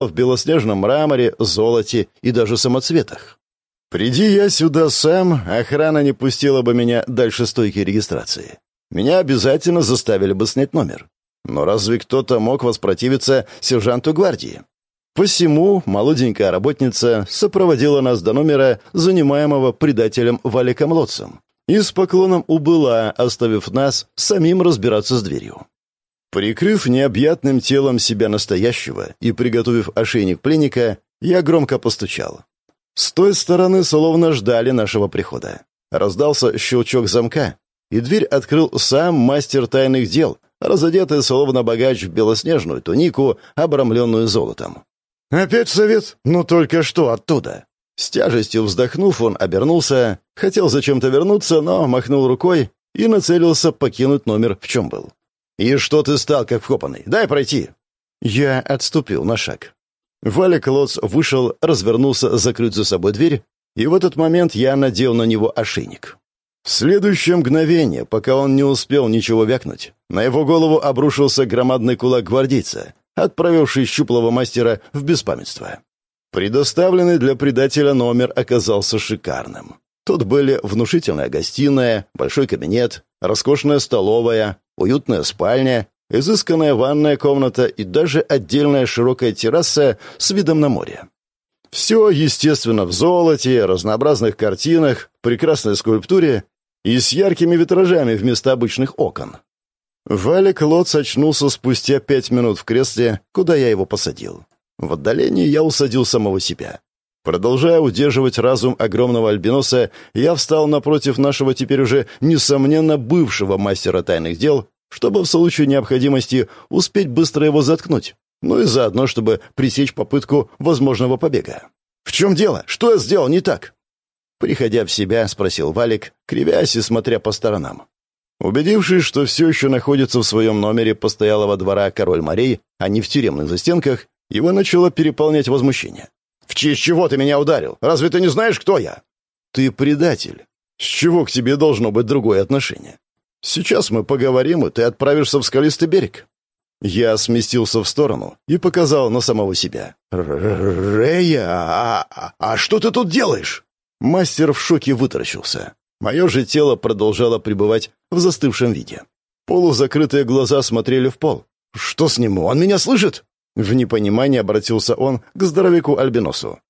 в белоснежном мраморе, золоте и даже самоцветах. Приди я сюда сам, охрана не пустила бы меня дальше стойки регистрации. Меня обязательно заставили бы снять номер. Но разве кто-то мог воспротивиться сержанту гвардии? Посему молоденькая работница сопроводила нас до номера, занимаемого предателем Валиком Лотцем, и с поклоном убыла, оставив нас самим разбираться с дверью. Прикрыв необъятным телом себя настоящего и приготовив ошейник пленника, я громко постучал. С той стороны словно ждали нашего прихода. Раздался щелчок замка, и дверь открыл сам мастер тайных дел, разодетый словно богач в белоснежную тунику, обрамленную золотом. «Опять совет? Ну только что оттуда!» С тяжестью вздохнув, он обернулся, хотел зачем-то вернуться, но махнул рукой и нацелился покинуть номер, в чем был. «И что ты стал, как вкопанный? Дай пройти!» Я отступил на шаг. Валик Лоц вышел, развернулся закрыть за собой дверь, и в этот момент я надел на него ошейник. В следующее мгновение, пока он не успел ничего вякнуть, на его голову обрушился громадный кулак гвардейца, отправивший щуплого мастера в беспамятство. Предоставленный для предателя номер оказался шикарным. Тут были внушительная гостиная, большой кабинет, роскошная столовая, уютная спальня, изысканная ванная комната и даже отдельная широкая терраса с видом на море. Все, естественно, в золоте, разнообразных картинах, прекрасной скульптуре и с яркими витражами вместо обычных окон. Валик Лотц очнулся спустя пять минут в кресле, куда я его посадил. В отдалении я усадил самого себя. Продолжая удерживать разум огромного альбиноса, я встал напротив нашего теперь уже, несомненно, бывшего мастера тайных дел, чтобы в случае необходимости успеть быстро его заткнуть, ну и заодно, чтобы пресечь попытку возможного побега. «В чем дело? Что я сделал не так?» Приходя в себя, спросил Валик, кривясь и смотря по сторонам. Убедившись, что все еще находится в своем номере постоялого двора король морей, а не в тюремных застенках, его начало переполнять возмущение. «В честь чего ты меня ударил? Разве ты не знаешь, кто я?» «Ты предатель. С чего к тебе должно быть другое отношение? Сейчас мы поговорим, и ты отправишься в скалистый берег». Я сместился в сторону и показал на самого себя. «Рея, а, а, а что ты тут делаешь?» Мастер в шоке вытаращился. Мое же тело продолжало пребывать в застывшем виде. Полузакрытые глаза смотрели в пол. «Что с ним? Он меня слышит?» В непонимании обратился он к здоровяку Альбиносу.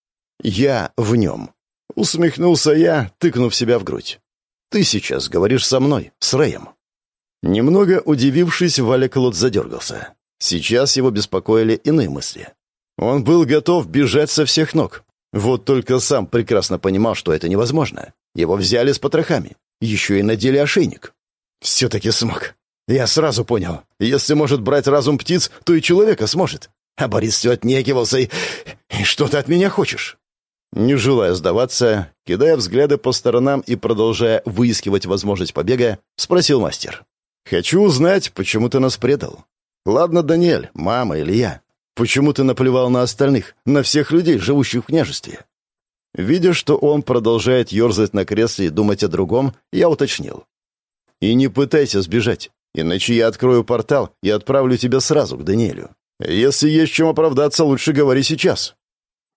«Я в нем». Усмехнулся я, тыкнув себя в грудь. «Ты сейчас говоришь со мной, с Рэем». Немного удивившись, Валя Клод задергался. Сейчас его беспокоили иные мысли. Он был готов бежать со всех ног. Вот только сам прекрасно понимал, что это невозможно. Его взяли с потрохами. Еще и надели ошейник. Все-таки смог. Я сразу понял. Если может брать разум птиц, то и человека сможет. А Борис все отнекивался и... и что ты от меня хочешь?» Не желая сдаваться, кидая взгляды по сторонам и продолжая выискивать возможность побега, спросил мастер. «Хочу узнать, почему ты нас предал. Ладно, Даниэль, мама или я. Почему ты наплевал на остальных, на всех людей, живущих в княжестве?» Видя, что он продолжает ерзать на кресле и думать о другом, я уточнил. «И не пытайся сбежать, иначе я открою портал и отправлю тебя сразу к Даниэлю. Если есть чем оправдаться, лучше говори сейчас».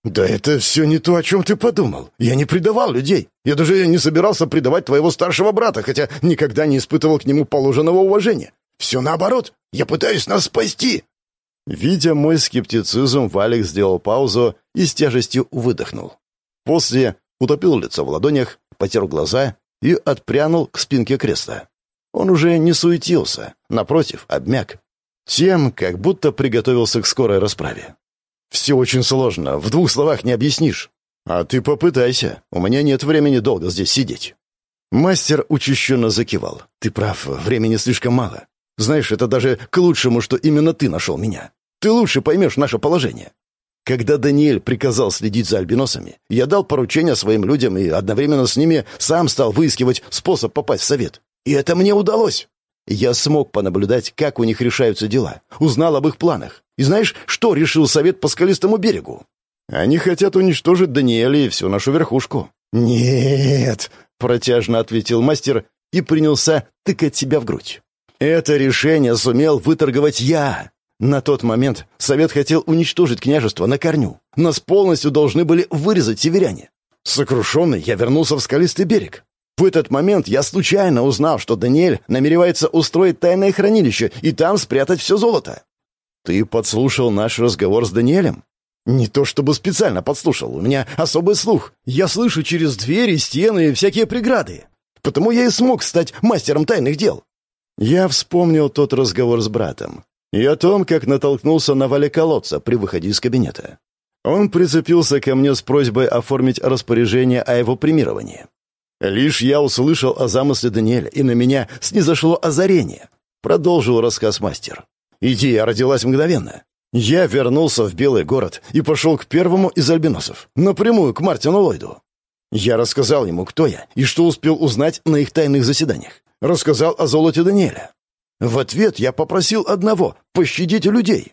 «Да это все не то, о чем ты подумал. Я не предавал людей. Я даже не собирался предавать твоего старшего брата, хотя никогда не испытывал к нему положенного уважения. Все наоборот. Я пытаюсь нас спасти». Видя мой скептицизм, Валик сделал паузу и с тяжестью выдохнул. После утопил лицо в ладонях, потер глаза и отпрянул к спинке кресла. Он уже не суетился, напротив, обмяк, тем, как будто приготовился к скорой расправе. «Все очень сложно, в двух словах не объяснишь. А ты попытайся, у меня нет времени долго здесь сидеть». Мастер учащенно закивал. «Ты прав, времени слишком мало. Знаешь, это даже к лучшему, что именно ты нашел меня. Ты лучше поймешь наше положение. Когда Даниэль приказал следить за альбиносами, я дал поручение своим людям и одновременно с ними сам стал выискивать способ попасть в совет. И это мне удалось. Я смог понаблюдать, как у них решаются дела, узнал об их планах. И знаешь, что решил совет по скалистому берегу? Они хотят уничтожить Даниэля и всю нашу верхушку. «Нет», — протяжно ответил мастер и принялся тыкать себя в грудь. «Это решение сумел выторговать я. На тот момент Совет хотел уничтожить княжество на корню. Нас полностью должны были вырезать северяне. Сокрушенный, я вернулся в скалистый берег. В этот момент я случайно узнал, что Даниэль намеревается устроить тайное хранилище и там спрятать все золото. Ты подслушал наш разговор с Даниэлем? Не то чтобы специально подслушал, у меня особый слух. Я слышу через двери, стены и всякие преграды. Потому я и смог стать мастером тайных дел. Я вспомнил тот разговор с братом и о том, как натолкнулся на Валя колодца при выходе из кабинета. Он прицепился ко мне с просьбой оформить распоряжение о его премировании. Лишь я услышал о замысле Даниэля, и на меня снизошло озарение. Продолжил рассказ мастер. Идея родилась мгновенно. Я вернулся в Белый город и пошел к первому из альбиносов, напрямую к Мартину Ллойду. Я рассказал ему, кто я и что успел узнать на их тайных заседаниях. Рассказал о золоте Даниэля. В ответ я попросил одного — пощадить людей.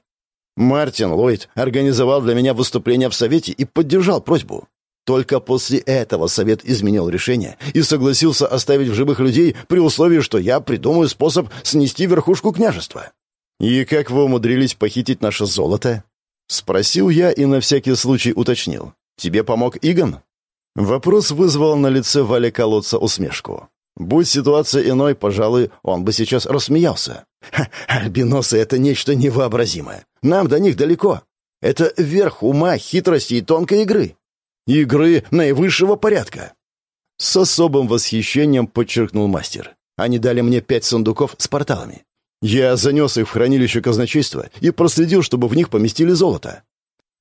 Мартин Ллойд организовал для меня выступление в Совете и поддержал просьбу. Только после этого Совет изменил решение и согласился оставить в живых людей при условии, что я придумаю способ снести верхушку княжества. «И как вы умудрились похитить наше золото?» Спросил я и на всякий случай уточнил. «Тебе помог Игон?» Вопрос вызвал на лице Вали колодца усмешку. Будь ситуация иной, пожалуй, он бы сейчас рассмеялся. Ха, альбиносы — это нечто невообразимое. Нам до них далеко. Это верх ума, хитрости и тонкой игры. Игры наивысшего порядка. С особым восхищением подчеркнул мастер. Они дали мне пять сундуков с порталами. Я занес их в хранилище казначейства и проследил, чтобы в них поместили золото.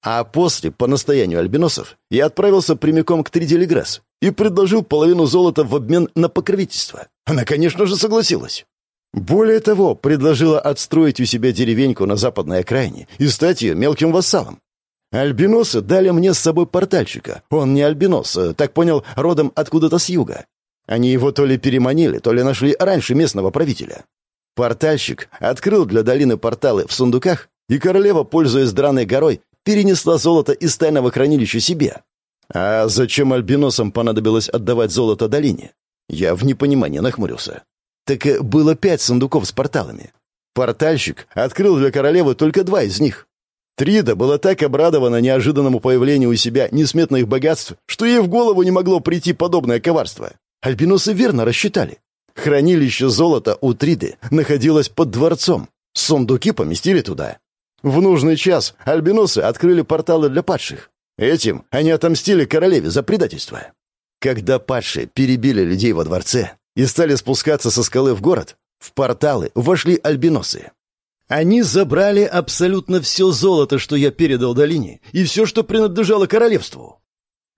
А после, по настоянию альбиносов, я отправился прямиком к Триделигресс и предложил половину золота в обмен на покровительство. Она, конечно же, согласилась. Более того, предложила отстроить у себя деревеньку на западной окраине и стать ее мелким вассалом. Альбиносы дали мне с собой портальщика. Он не альбинос, э, так понял, родом откуда-то с юга. Они его то ли переманили, то ли нашли раньше местного правителя. Портальщик открыл для долины порталы в сундуках, и королева, пользуясь драной горой, перенесла золото из тайного хранилища себе. А зачем альбиносам понадобилось отдавать золото долине? Я в непонимании нахмурился. Так э, было пять сундуков с порталами. Портальщик открыл для королевы только два из них. Трида была так обрадована неожиданному появлению у себя несметных богатств, что ей в голову не могло прийти подобное коварство. Альбиносы верно рассчитали. Хранилище золота у Триды находилось под дворцом. Сундуки поместили туда. В нужный час альбиносы открыли порталы для падших. Этим они отомстили королеве за предательство. Когда падшие перебили людей во дворце и стали спускаться со скалы в город, в порталы вошли альбиносы. Они забрали абсолютно все золото, что я передал долине, и все, что принадлежало королевству.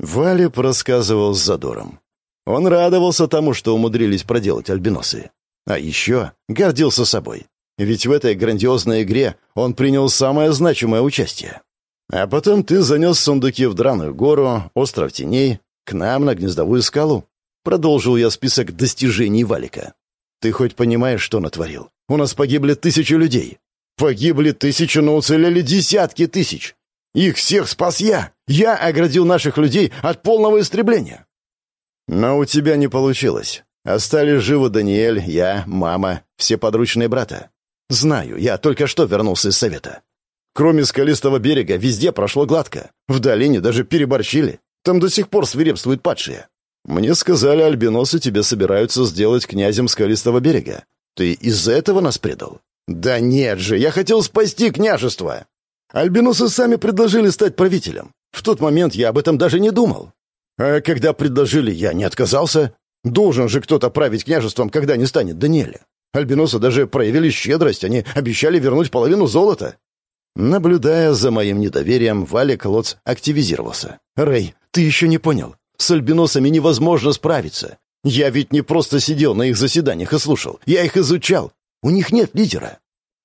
Валеп рассказывал с задором. Он радовался тому, что умудрились проделать альбиносы. А еще гордился собой. Ведь в этой грандиозной игре он принял самое значимое участие. А потом ты занес сундуки в Драную гору, остров теней, к нам на гнездовую скалу. Продолжил я список достижений Валика. Ты хоть понимаешь, что натворил? У нас погибли тысячи людей. Погибли тысячи, но уцелели десятки тысяч. Их всех спас я. Я оградил наших людей от полного истребления. Но у тебя не получилось. Остались живы Даниэль, я, мама, все подручные брата. «Знаю, я только что вернулся из совета. Кроме скалистого берега, везде прошло гладко. В долине даже переборщили. Там до сих пор свирепствуют падшие. Мне сказали, альбиносы тебе собираются сделать князем скалистого берега. Ты из-за этого нас предал? Да нет же, я хотел спасти княжество. Альбиносы сами предложили стать правителем. В тот момент я об этом даже не думал. А когда предложили, я не отказался. Должен же кто-то править княжеством, когда не станет Даниэля. Альбиносы даже проявили щедрость, они обещали вернуть половину золота. Наблюдая за моим недоверием, Валя Колодц активизировался. «Рэй, ты еще не понял. С альбиносами невозможно справиться. Я ведь не просто сидел на их заседаниях и слушал. Я их изучал. У них нет лидера.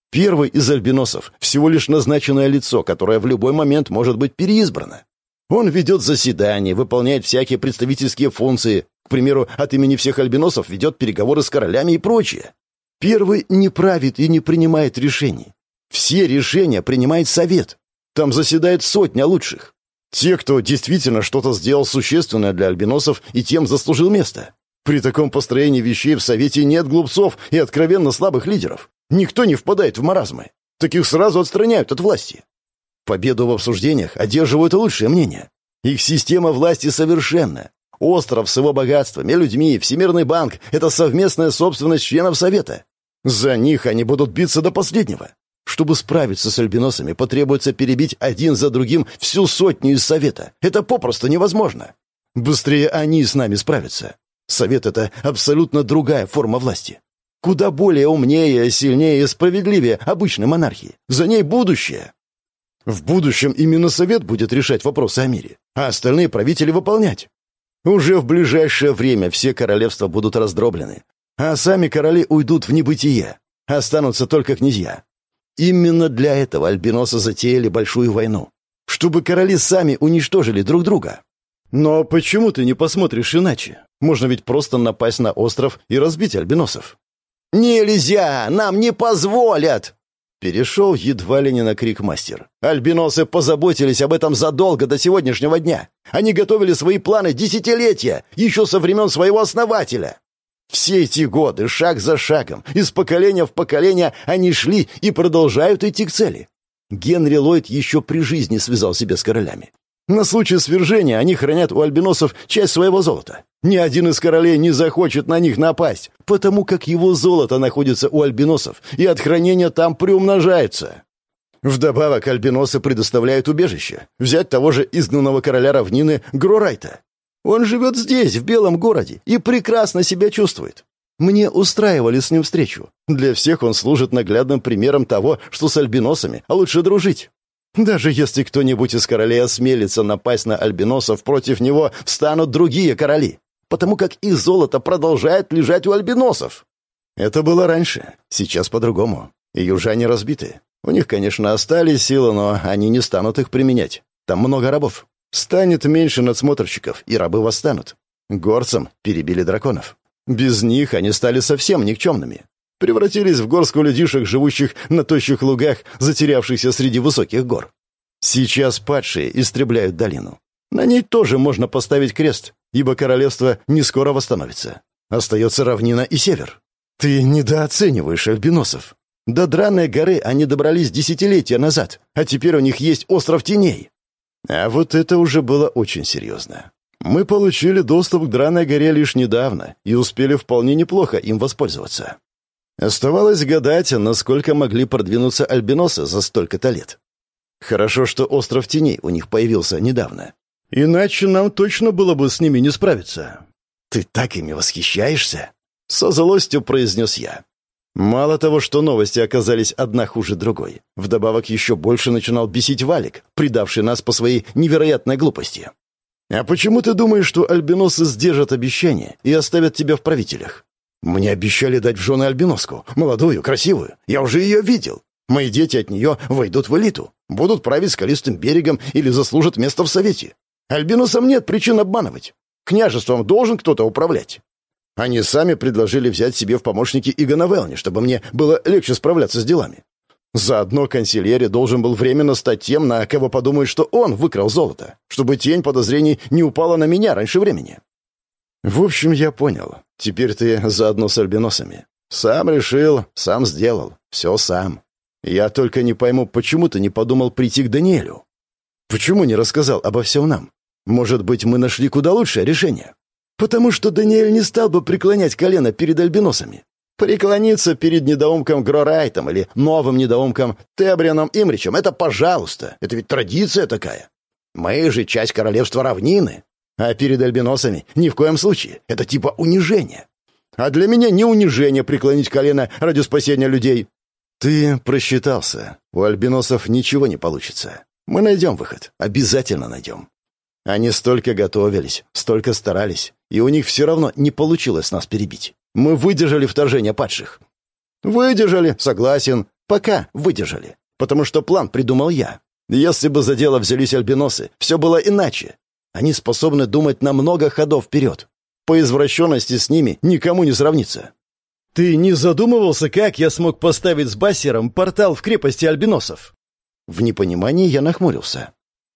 Первый из альбиносов — всего лишь назначенное лицо, которое в любой момент может быть переизбрано. Он ведет заседания, выполняет всякие представительские функции, к примеру, от имени всех альбиносов ведет переговоры с королями и прочее. Первый не правит и не принимает решений. Все решения принимает совет. Там заседает сотня лучших. Те, кто действительно что-то сделал существенное для альбиносов и тем заслужил место. При таком построении вещей в совете нет глупцов и откровенно слабых лидеров. Никто не впадает в маразмы. Таких сразу отстраняют от власти. Победу в обсуждениях одерживают лучшее мнение. Их система власти совершенна. Остров с его богатствами, людьми, Всемирный банк — это совместная собственность членов Совета. За них они будут биться до последнего. Чтобы справиться с альбиносами, потребуется перебить один за другим всю сотню из Совета. Это попросту невозможно. Быстрее они с нами справятся. Совет — это абсолютно другая форма власти. Куда более умнее, сильнее и справедливее обычной монархии. За ней будущее. В будущем именно Совет будет решать вопросы о мире, а остальные правители выполнять. Уже в ближайшее время все королевства будут раздроблены, а сами короли уйдут в небытие. Останутся только князья. Именно для этого альбиносы затеяли большую войну. Чтобы короли сами уничтожили друг друга. Но почему ты не посмотришь иначе? Можно ведь просто напасть на остров и разбить альбиносов. «Нельзя! Нам не позволят!» Перешел едва ли не на крик мастер. Альбиносы позаботились об этом задолго до сегодняшнего дня. Они готовили свои планы десятилетия, еще со времен своего основателя. Все эти годы, шаг за шагом, из поколения в поколение, они шли и продолжают идти к цели. Генри Ллойд еще при жизни связал себя с королями. На случай свержения они хранят у альбиносов часть своего золота. Ни один из королей не захочет на них напасть, потому как его золото находится у альбиносов, и от хранения там приумножается. Вдобавок альбиносы предоставляют убежище. Взять того же изгнанного короля равнины Грорайта. Он живет здесь, в Белом городе, и прекрасно себя чувствует. Мне устраивали с ним встречу. Для всех он служит наглядным примером того, что с альбиносами лучше дружить. Даже если кто-нибудь из королей осмелится напасть на альбиносов, против него встанут другие короли, потому как их золото продолжает лежать у альбиносов. Это было раньше, сейчас по-другому. И южане разбиты. У них, конечно, остались силы, но они не станут их применять. Там много рабов. Станет меньше надсмотрщиков, и рабы восстанут. Горцам перебили драконов. Без них они стали совсем никчемными превратились в горстку людишек, живущих на тощих лугах, затерявшихся среди высоких гор. Сейчас падшие истребляют долину. На ней тоже можно поставить крест, ибо королевство не скоро восстановится. Остается равнина и север. Ты недооцениваешь альбиносов. До Драной горы они добрались десятилетия назад, а теперь у них есть остров теней. А вот это уже было очень серьезно. Мы получили доступ к Драной горе лишь недавно и успели вполне неплохо им воспользоваться. Оставалось гадать, насколько могли продвинуться альбиносы за столько-то лет. Хорошо, что остров теней у них появился недавно. Иначе нам точно было бы с ними не справиться. Ты так ими восхищаешься? Со злостью произнес я. Мало того, что новости оказались одна хуже другой, вдобавок еще больше начинал бесить Валик, предавший нас по своей невероятной глупости. «А почему ты думаешь, что альбиносы сдержат обещание и оставят тебя в правителях? Мне обещали дать в жены альбиноску, молодую, красивую. Я уже ее видел. Мои дети от нее войдут в элиту, будут править скалистым берегом или заслужат место в совете. Альбиносам нет причин обманывать. Княжеством должен кто-то управлять. Они сами предложили взять себе в помощники Игона Велни, чтобы мне было легче справляться с делами. Заодно консильери должен был временно стать тем, на кого подумают, что он выкрал золото, чтобы тень подозрений не упала на меня раньше времени. В общем, я понял. Теперь ты заодно с альбиносами. Сам решил, сам сделал. Все сам. Я только не пойму, почему ты не подумал прийти к Даниэлю? Почему не рассказал обо всем нам? Может быть, мы нашли куда лучшее решение? Потому что Даниэль не стал бы преклонять колено перед альбиносами. Преклониться перед недоумком Грорайтом или новым недоумком Тебрианом Имричем — это пожалуйста. Это ведь традиция такая. Мы же часть королевства равнины. А перед альбиносами ни в коем случае. Это типа унижение. А для меня не унижение преклонить колено ради спасения людей. Ты просчитался. У альбиносов ничего не получится. Мы найдем выход. Обязательно найдем. Они столько готовились, столько старались, и у них все равно не получилось нас перебить. Мы выдержали вторжение падших. Выдержали, согласен. Пока выдержали. Потому что план придумал я. Если бы за дело взялись альбиносы, все было иначе. Они способны думать на много ходов вперед. По извращенности с ними никому не сравнится. Ты не задумывался, как я смог поставить с Бассером портал в крепости альбиносов? В непонимании я нахмурился.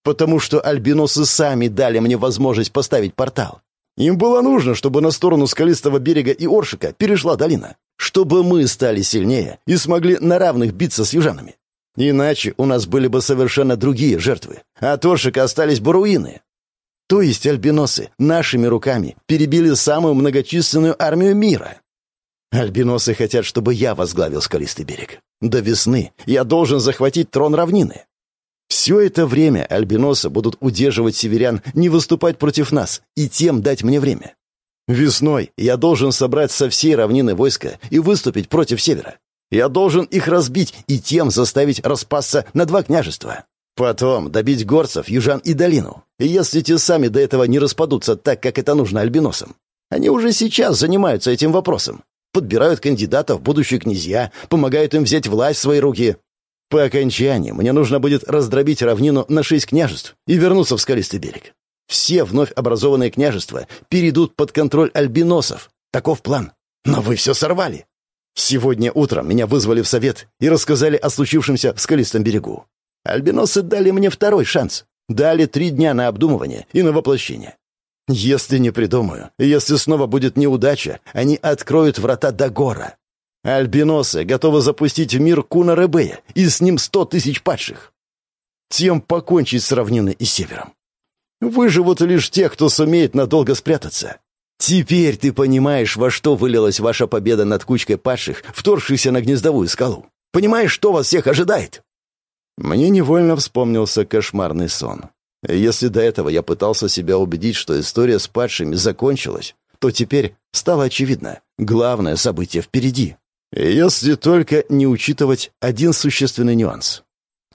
Потому что альбиносы сами дали мне возможность поставить портал. Им было нужно, чтобы на сторону скалистого берега и Оршика перешла долина. Чтобы мы стали сильнее и смогли на равных биться с южанами. Иначе у нас были бы совершенно другие жертвы, а Торшика остались бы руины. То есть альбиносы нашими руками перебили самую многочисленную армию мира. Альбиносы хотят, чтобы я возглавил скалистый берег. До весны я должен захватить трон равнины. Все это время альбиносы будут удерживать северян не выступать против нас и тем дать мне время. Весной я должен собрать со всей равнины войска и выступить против севера. Я должен их разбить и тем заставить распасться на два княжества. Потом добить горцев, южан и долину. И если те сами до этого не распадутся так, как это нужно альбиносам. Они уже сейчас занимаются этим вопросом. Подбирают кандидатов в будущие князья, помогают им взять власть в свои руки. По окончании мне нужно будет раздробить равнину на шесть княжеств и вернуться в скалистый берег. Все вновь образованные княжества перейдут под контроль альбиносов. Таков план. Но вы все сорвали. Сегодня утром меня вызвали в совет и рассказали о случившемся в скалистом берегу. Альбиносы дали мне второй шанс. Дали три дня на обдумывание и на воплощение. Если не придумаю, если снова будет неудача, они откроют врата до гора. Альбиносы готовы запустить в мир Куна Ребея и с ним сто тысяч падших. Тем покончить с равниной и севером. Выживут лишь те, кто сумеет надолго спрятаться. Теперь ты понимаешь, во что вылилась ваша победа над кучкой падших, вторгшихся на гнездовую скалу. Понимаешь, что вас всех ожидает?» Мне невольно вспомнился кошмарный сон. Если до этого я пытался себя убедить, что история с падшими закончилась, то теперь стало очевидно. Главное событие впереди. Если только не учитывать один существенный нюанс.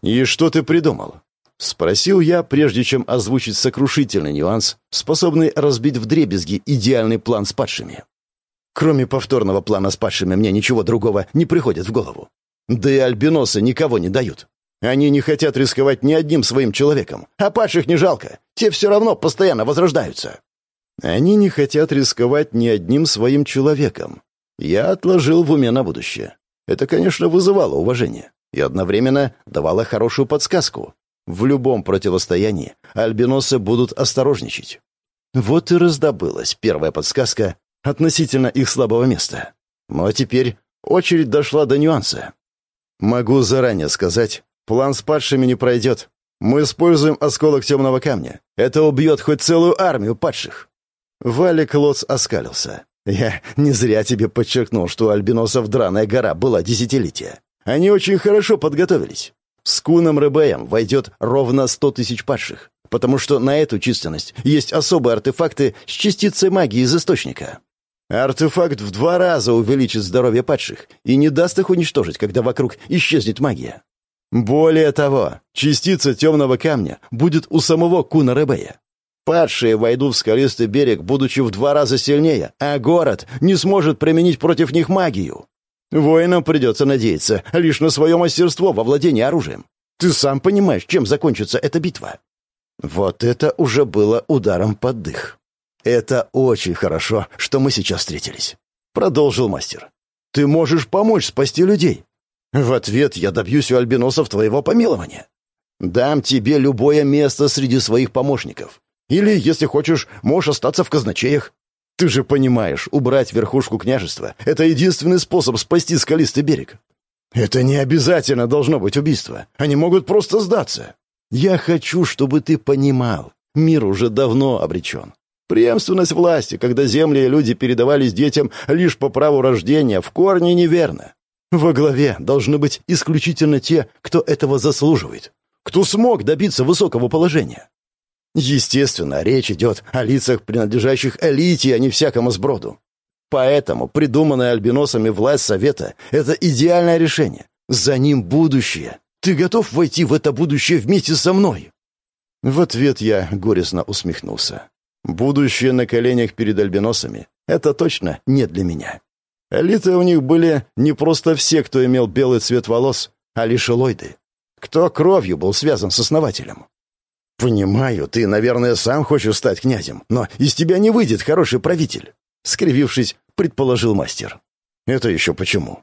«И что ты придумал?» — спросил я, прежде чем озвучить сокрушительный нюанс, способный разбить вдребезги идеальный план с падшими. Кроме повторного плана с падшими мне ничего другого не приходит в голову. Да и альбиносы никого не дают. Они не хотят рисковать ни одним своим человеком, а падших не жалко. Те все равно постоянно возрождаются. Они не хотят рисковать ни одним своим человеком. Я отложил в уме на будущее. Это, конечно, вызывало уважение и одновременно давало хорошую подсказку. В любом противостоянии альбиносы будут осторожничать. Вот и раздобылась первая подсказка относительно их слабого места. Ну а теперь очередь дошла до нюанса. Могу заранее сказать, план с падшими не пройдет. Мы используем осколок темного камня. Это убьет хоть целую армию падших. Валик Лоц оскалился. Я не зря тебе подчеркнул, что у альбиносов Драная гора была десятилетия. Они очень хорошо подготовились. С Куном Ребеем войдет ровно сто тысяч падших, потому что на эту численность есть особые артефакты с частицей магии из источника. Артефакт в два раза увеличит здоровье падших и не даст их уничтожить, когда вокруг исчезнет магия. Более того, частица темного камня будет у самого Куна Ребея. Падшие войдут в скалистый берег, будучи в два раза сильнее, а город не сможет применить против них магию. Воинам придется надеяться лишь на свое мастерство во владении оружием. Ты сам понимаешь, чем закончится эта битва. Вот это уже было ударом под дых. Это очень хорошо, что мы сейчас встретились. Продолжил мастер. Ты можешь помочь спасти людей. В ответ я добьюсь у альбиносов твоего помилования. Дам тебе любое место среди своих помощников. Или, если хочешь, можешь остаться в казначеях. Ты же понимаешь, убрать верхушку княжества — это единственный способ спасти скалистый берег. Это не обязательно должно быть убийство. Они могут просто сдаться. Я хочу, чтобы ты понимал. Мир уже давно обречен. Преемственность власти, когда земли и люди передавались детям лишь по праву рождения, в корне неверно. Во главе должны быть исключительно те, кто этого заслуживает, кто смог добиться высокого положения. Естественно, речь идет о лицах, принадлежащих элите, а не всякому сброду. Поэтому придуманная альбиносами власть Совета — это идеальное решение. За ним будущее. Ты готов войти в это будущее вместе со мной?» В ответ я горестно усмехнулся. «Будущее на коленях перед альбиносами — это точно не для меня. Элиты у них были не просто все, кто имел белый цвет волос, а лишь элоиды. Кто кровью был связан с основателем. «Понимаю, ты, наверное, сам хочешь стать князем, но из тебя не выйдет хороший правитель», — скривившись, предположил мастер. «Это еще почему?»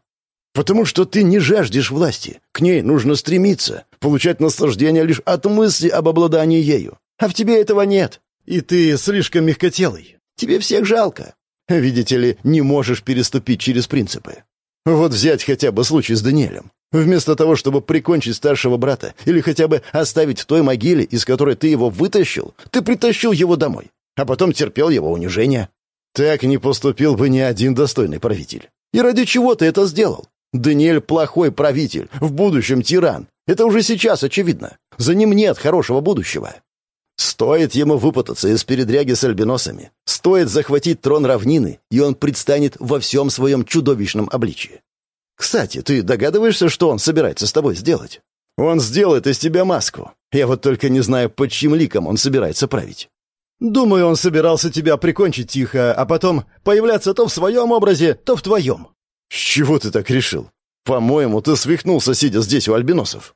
«Потому что ты не жаждешь власти. К ней нужно стремиться, получать наслаждение лишь от мысли об обладании ею. А в тебе этого нет. И ты слишком мягкотелый. Тебе всех жалко. Видите ли, не можешь переступить через принципы. Вот взять хотя бы случай с Даниэлем. Вместо того, чтобы прикончить старшего брата или хотя бы оставить в той могиле, из которой ты его вытащил, ты притащил его домой, а потом терпел его унижение. Так не поступил бы ни один достойный правитель. И ради чего ты это сделал? Даниэль плохой правитель, в будущем тиран. Это уже сейчас очевидно. За ним нет хорошего будущего. Стоит ему выпутаться из передряги с альбиносами, стоит захватить трон равнины, и он предстанет во всем своем чудовищном обличии. Кстати, ты догадываешься, что он собирается с тобой сделать? Он сделает из тебя маску. Я вот только не знаю, под чьим ликом он собирается править. Думаю, он собирался тебя прикончить тихо, а потом появляться то в своем образе, то в твоем. С чего ты так решил? По-моему, ты свихнулся, сидя здесь у альбиносов.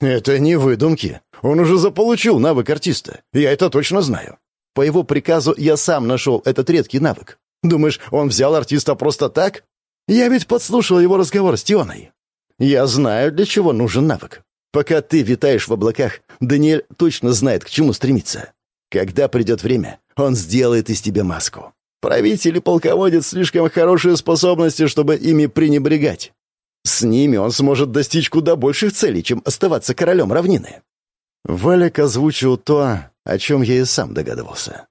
Это не выдумки. Он уже заполучил навык артиста. Я это точно знаю. По его приказу я сам нашел этот редкий навык. Думаешь, он взял артиста просто так? Я ведь подслушал его разговор с Тионой. Я знаю, для чего нужен навык. Пока ты витаешь в облаках, Даниэль точно знает, к чему стремиться. Когда придет время, он сделает из тебя маску. Правитель и полководец слишком хорошие способности, чтобы ими пренебрегать. С ними он сможет достичь куда больших целей, чем оставаться королем равнины. Валик озвучил то, о чем я и сам догадывался.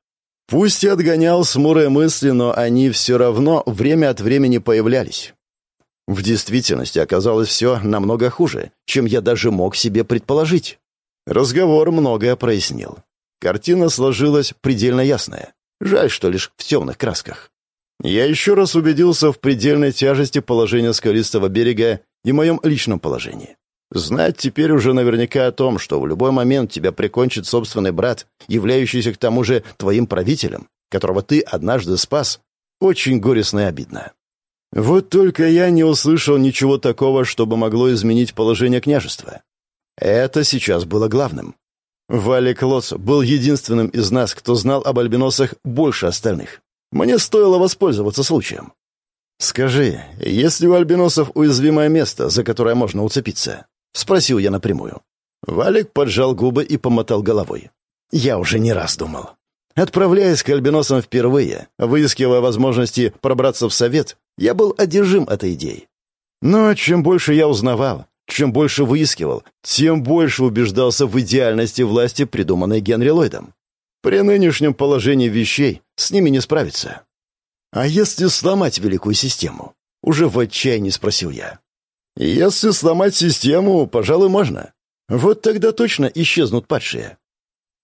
Пусть и отгонял смурые мысли, но они все равно время от времени появлялись. В действительности оказалось все намного хуже, чем я даже мог себе предположить. Разговор многое прояснил. Картина сложилась предельно ясная. Жаль, что лишь в темных красках. Я еще раз убедился в предельной тяжести положения скалистого берега и моем личном положении. Знать теперь уже наверняка о том, что в любой момент тебя прикончит собственный брат, являющийся к тому же твоим правителем, которого ты однажды спас, очень горестно и обидно. Вот только я не услышал ничего такого, чтобы могло изменить положение княжества. Это сейчас было главным. Валик Лоц был единственным из нас, кто знал об альбиносах больше остальных. Мне стоило воспользоваться случаем. «Скажи, есть ли у альбиносов уязвимое место, за которое можно уцепиться?» — спросил я напрямую. Валик поджал губы и помотал головой. «Я уже не раз думал. Отправляясь к альбиносам впервые, выискивая возможности пробраться в совет, я был одержим этой идеей. Но чем больше я узнавал, чем больше выискивал, тем больше убеждался в идеальности власти, придуманной Генри Ллойдом. При нынешнем положении вещей с ними не справиться. «А если сломать великую систему?» — уже в отчаянии спросил я. «Если сломать систему, пожалуй, можно. Вот тогда точно исчезнут падшие.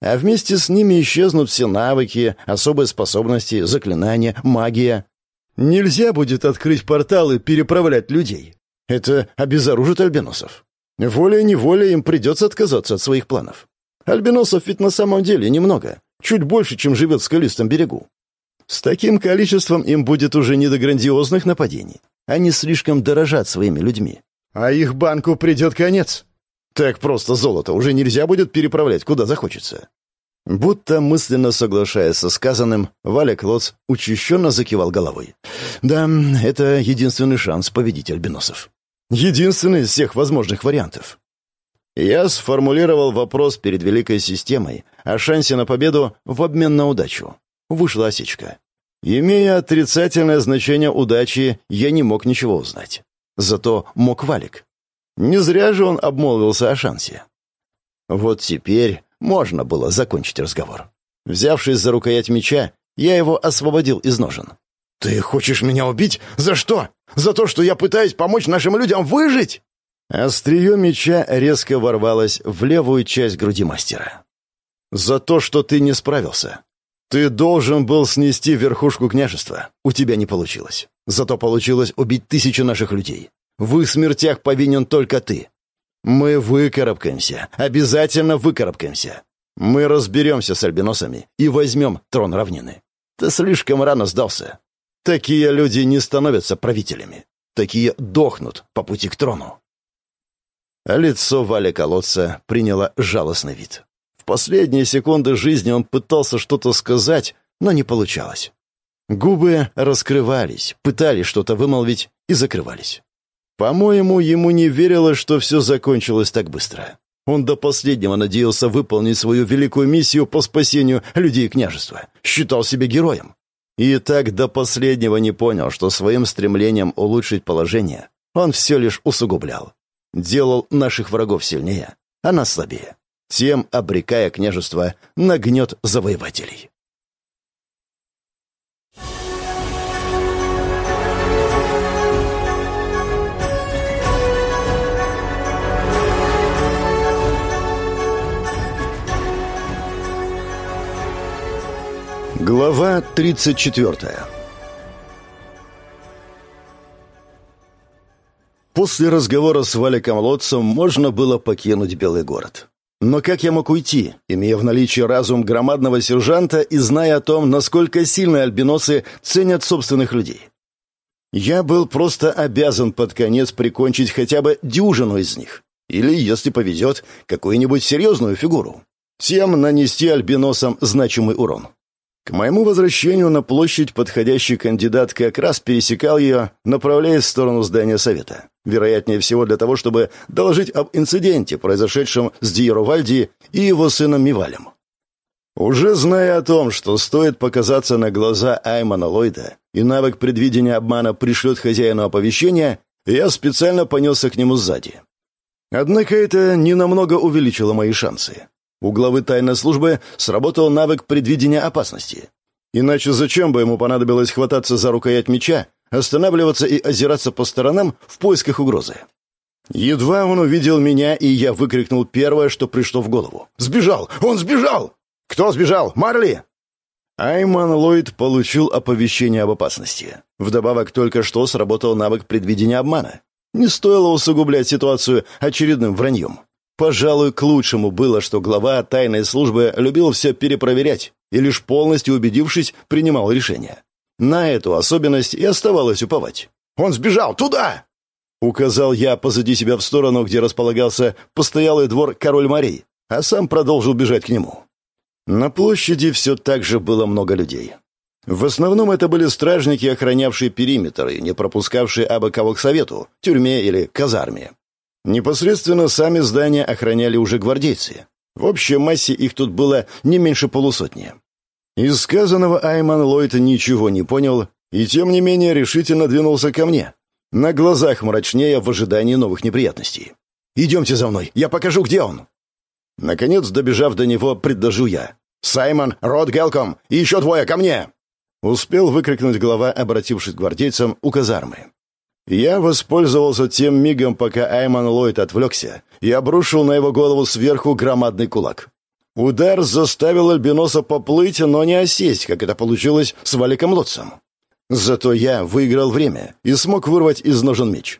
А вместе с ними исчезнут все навыки, особые способности, заклинания, магия. Нельзя будет открыть портал и переправлять людей. Это обезоружит альбиносов. Волей-неволей им придется отказаться от своих планов. Альбиносов ведь на самом деле немного, чуть больше, чем живет в скалистом берегу. С таким количеством им будет уже не до грандиозных нападений. Они слишком дорожат своими людьми. А их банку придет конец. Так просто золото уже нельзя будет переправлять, куда захочется. Будто мысленно соглашаясь со сказанным, Валя Клоц учащенно закивал головой. «Да, это единственный шанс победить альбиносов». Единственный из всех возможных вариантов. Я сформулировал вопрос перед Великой Системой о шансе на победу в обмен на удачу. Вышла осечка. Имея отрицательное значение удачи, я не мог ничего узнать. Зато мог Валик. Не зря же он обмолвился о шансе. Вот теперь можно было закончить разговор. Взявшись за рукоять меча, я его освободил из ножен. «Ты хочешь меня убить? За что? За то, что я пытаюсь помочь нашим людям выжить?» Острие меча резко ворвалось в левую часть груди мастера. «За то, что ты не справился. Ты должен был снести верхушку княжества. У тебя не получилось. Зато получилось убить тысячу наших людей. В их смертях повинен только ты. Мы выкарабкаемся. Обязательно выкарабкаемся. Мы разберемся с альбиносами и возьмем трон равнины. Ты слишком рано сдался. Такие люди не становятся правителями. Такие дохнут по пути к трону. лицо Вали Колодца приняло жалостный вид. Последние секунды жизни он пытался что-то сказать, но не получалось. Губы раскрывались, пытались что-то вымолвить и закрывались. По-моему, ему не верилось, что все закончилось так быстро. Он до последнего надеялся выполнить свою великую миссию по спасению людей княжества. Считал себя героем. И так до последнего не понял, что своим стремлением улучшить положение он все лишь усугублял. делал наших врагов сильнее, а нас слабее, тем обрекая княжество на гнет завоевателей. Глава 34 После разговора с Валиком Лотцем можно было покинуть Белый город. Но как я мог уйти, имея в наличии разум громадного сержанта и зная о том, насколько сильно альбиносы ценят собственных людей? Я был просто обязан под конец прикончить хотя бы дюжину из них. Или, если повезет, какую-нибудь серьезную фигуру. Тем нанести альбиносам значимый урон. К моему возвращению на площадь подходящий кандидат как раз пересекал ее, направляясь в сторону здания совета. Вероятнее всего для того, чтобы доложить об инциденте, произошедшем с Диеро Вальди и его сыном Мивалем. Уже зная о том, что стоит показаться на глаза Аймана Ллойда, и навык предвидения обмана пришлет хозяину оповещения, я специально понесся к нему сзади. Однако это ненамного увеличило мои шансы. У главы тайной службы сработал навык предвидения опасности. Иначе зачем бы ему понадобилось хвататься за рукоять меча, останавливаться и озираться по сторонам в поисках угрозы? Едва он увидел меня, и я выкрикнул первое, что пришло в голову. «Сбежал! Он сбежал!» «Кто сбежал? Марли!» Айман Ллойд получил оповещение об опасности. Вдобавок только что сработал навык предвидения обмана. Не стоило усугублять ситуацию очередным враньем. Пожалуй, к лучшему было, что глава тайной службы любил все перепроверять и лишь полностью убедившись, принимал решение. На эту особенность и оставалось уповать. «Он сбежал! Туда!» Указал я позади себя в сторону, где располагался постоялый двор Король Марий, а сам продолжил бежать к нему. На площади все так же было много людей. В основном это были стражники, охранявшие периметр и не пропускавшие абы кого к совету, тюрьме или казарме. Непосредственно сами здания охраняли уже гвардейцы. В общей массе их тут было не меньше полусотни. Из сказанного Айман Ллойд ничего не понял и, тем не менее, решительно двинулся ко мне, на глазах мрачнее в ожидании новых неприятностей. «Идемте за мной, я покажу, где он!» Наконец, добежав до него, предложил я. «Саймон, Род Гелком и еще двое ко мне!» Успел выкрикнуть глава, обратившись к гвардейцам у казармы. Я воспользовался тем мигом, пока Айман Ллойд отвлекся, и обрушил на его голову сверху громадный кулак. Удар заставил Альбиноса поплыть, но не осесть, как это получилось с Валиком Лотцем. Зато я выиграл время и смог вырвать из ножен меч.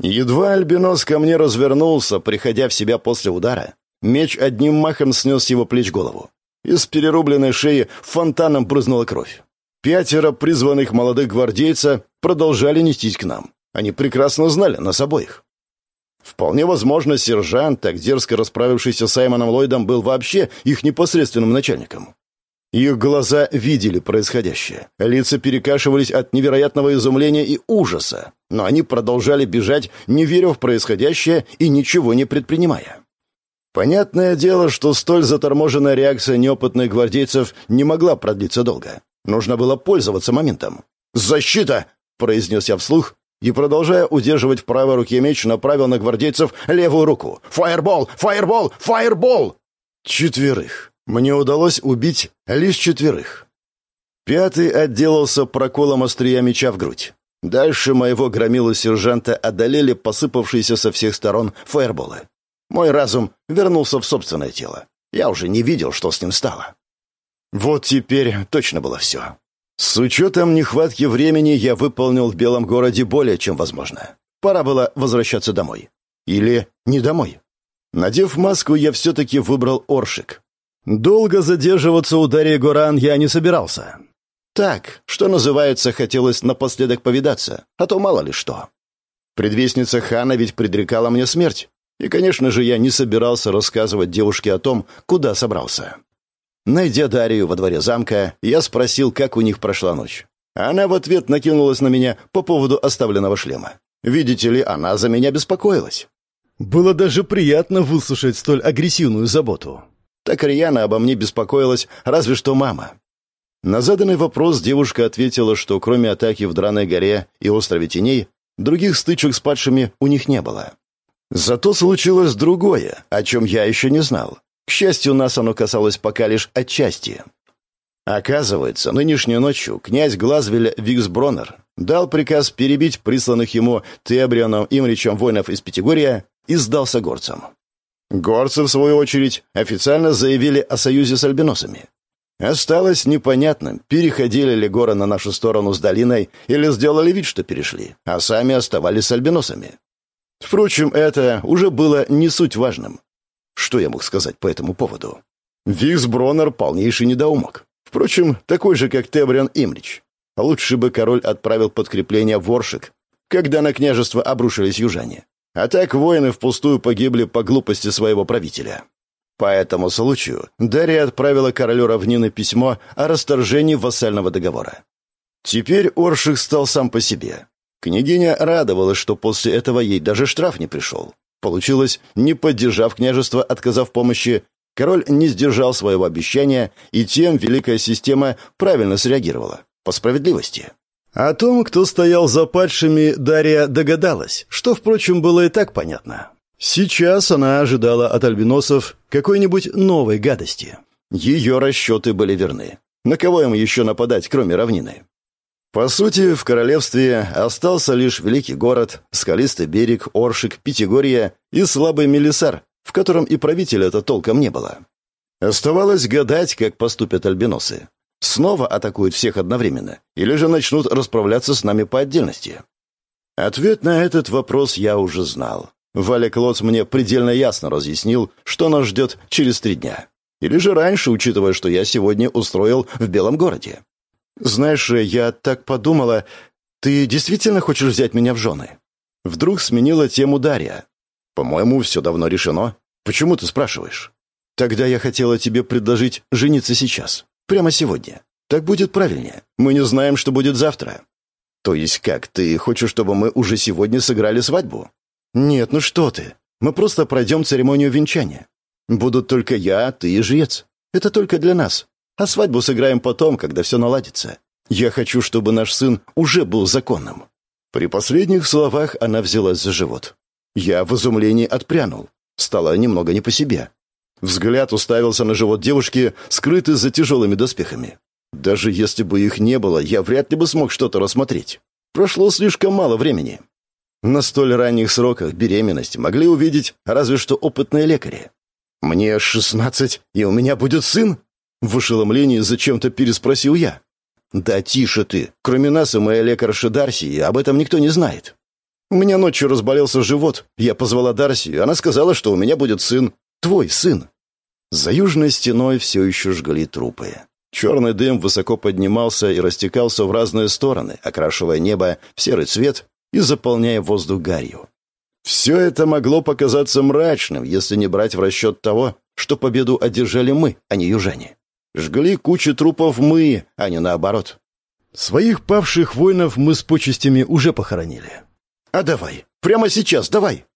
Едва Альбинос ко мне развернулся, приходя в себя после удара, меч одним махом снес его плеч голову. Из перерубленной шеи фонтаном брызнула кровь. Пятеро призванных молодых гвардейца продолжали нестись к нам. Они прекрасно знали нас обоих. Вполне возможно, сержант, так дерзко расправившийся с Саймоном Ллойдом, был вообще их непосредственным начальником. Их глаза видели происходящее. Лица перекашивались от невероятного изумления и ужаса. Но они продолжали бежать, не веря в происходящее и ничего не предпринимая. Понятное дело, что столь заторможенная реакция неопытных гвардейцев не могла продлиться долго. Нужно было пользоваться моментом. «Защита!» — произнес я вслух и, продолжая удерживать в правой руке меч, направил на гвардейцев левую руку. «Фаербол! Фаербол! Фаербол!» Четверых. Мне удалось убить лишь четверых. Пятый отделался проколом острия меча в грудь. Дальше моего громила сержанта одолели посыпавшиеся со всех сторон фаерболы. Мой разум вернулся в собственное тело. Я уже не видел, что с ним стало. Вот теперь точно было все. С учетом нехватки времени я выполнил в Белом городе более чем возможно. Пора было возвращаться домой. Или не домой. Надев маску, я все-таки выбрал Оршик. Долго задерживаться у Дарьи Горан я не собирался. Так, что называется, хотелось напоследок повидаться, а то мало ли что. Предвестница Хана ведь предрекала мне смерть. И, конечно же, я не собирался рассказывать девушке о том, куда собрался. Найдя Дарью во дворе замка, я спросил, как у них прошла ночь. Она в ответ накинулась на меня по поводу оставленного шлема. Видите ли, она за меня беспокоилась. Было даже приятно выслушать столь агрессивную заботу. Так рьяно обо мне беспокоилась разве что мама. На заданный вопрос девушка ответила, что кроме атаки в Драной горе и острове Теней, других стычек с падшими у них не было. Зато случилось другое, о чем я еще не знал. К счастью, нас оно касалось пока лишь отчасти. Оказывается, нынешней ночью князь Глазвеля Виксбронер дал приказ перебить присланных ему Теобрионом Имричем воинов из Пятигория и сдался горцам. Горцы, в свою очередь, официально заявили о союзе с альбиносами. Осталось непонятным, переходили ли горы на нашу сторону с долиной или сделали вид, что перешли, а сами оставались с альбиносами. Впрочем, это уже было не суть важным. Что я мог сказать по этому поводу? Викс Бронер — полнейший недоумок. Впрочем, такой же, как Тебриан Имрич. Лучше бы король отправил подкрепление в Оршик, когда на княжество обрушились южане. А так воины впустую погибли по глупости своего правителя. По этому случаю Дарья отправила королю равнины письмо о расторжении вассального договора. Теперь Орших стал сам по себе. Княгиня радовалась, что после этого ей даже штраф не пришел. Получилось, не поддержав княжество, отказав помощи, король не сдержал своего обещания, и тем великая система правильно среагировала. По справедливости. О том, кто стоял за падшими, Дарья догадалась, что, впрочем, было и так понятно. Сейчас она ожидала от альбиносов какой-нибудь новой гадости. Ее расчеты были верны. На кого им еще нападать, кроме равнины? По сути, в королевстве остался лишь великий город, скалистый берег, Оршик, Пятигорье и слабый Мелисар, в котором и правителя-то толком не было. Оставалось гадать, как поступят альбиносы. Снова атакуют всех одновременно, или же начнут расправляться с нами по отдельности? Ответ на этот вопрос я уже знал. Валя Клоц мне предельно ясно разъяснил, что нас ждет через три дня. Или же раньше, учитывая, что я сегодня устроил в Белом городе. Знаешь, я так подумала, ты действительно хочешь взять меня в жены? Вдруг сменила тему Дарья. По-моему, все давно решено. Почему ты спрашиваешь? Тогда я хотела тебе предложить жениться сейчас. Прямо сегодня. Так будет правильнее. Мы не знаем, что будет завтра. То есть как, ты хочешь, чтобы мы уже сегодня сыграли свадьбу? «Нет, ну что ты. Мы просто пройдем церемонию венчания. Будут только я, ты и жрец. Это только для нас. А свадьбу сыграем потом, когда все наладится. Я хочу, чтобы наш сын уже был законным». При последних словах она взялась за живот. Я в изумлении отпрянул. Стало немного не по себе. Взгляд уставился на живот девушки, скрытый за тяжелыми доспехами. Даже если бы их не было, я вряд ли бы смог что-то рассмотреть. Прошло слишком мало времени. На столь ранних сроках беременность могли увидеть разве что опытные лекари. «Мне шестнадцать, и у меня будет сын?» В ошеломлении зачем-то переспросил я. «Да тише ты. Кроме нас и моя лекарша Дарси, об этом никто не знает. У меня ночью разболелся живот. Я позвала Дарси, она сказала, что у меня будет сын. Твой сын». За южной стеной все еще жгли трупы. Черный дым высоко поднимался и растекался в разные стороны, окрашивая небо в серый цвет и заполняя воздух гарью. Все это могло показаться мрачным, если не брать в расчет того, что победу одержали мы, а не южане. Жгли кучу трупов мы, а не наоборот. Своих павших воинов мы с почестями уже похоронили. А давай, прямо сейчас, давай.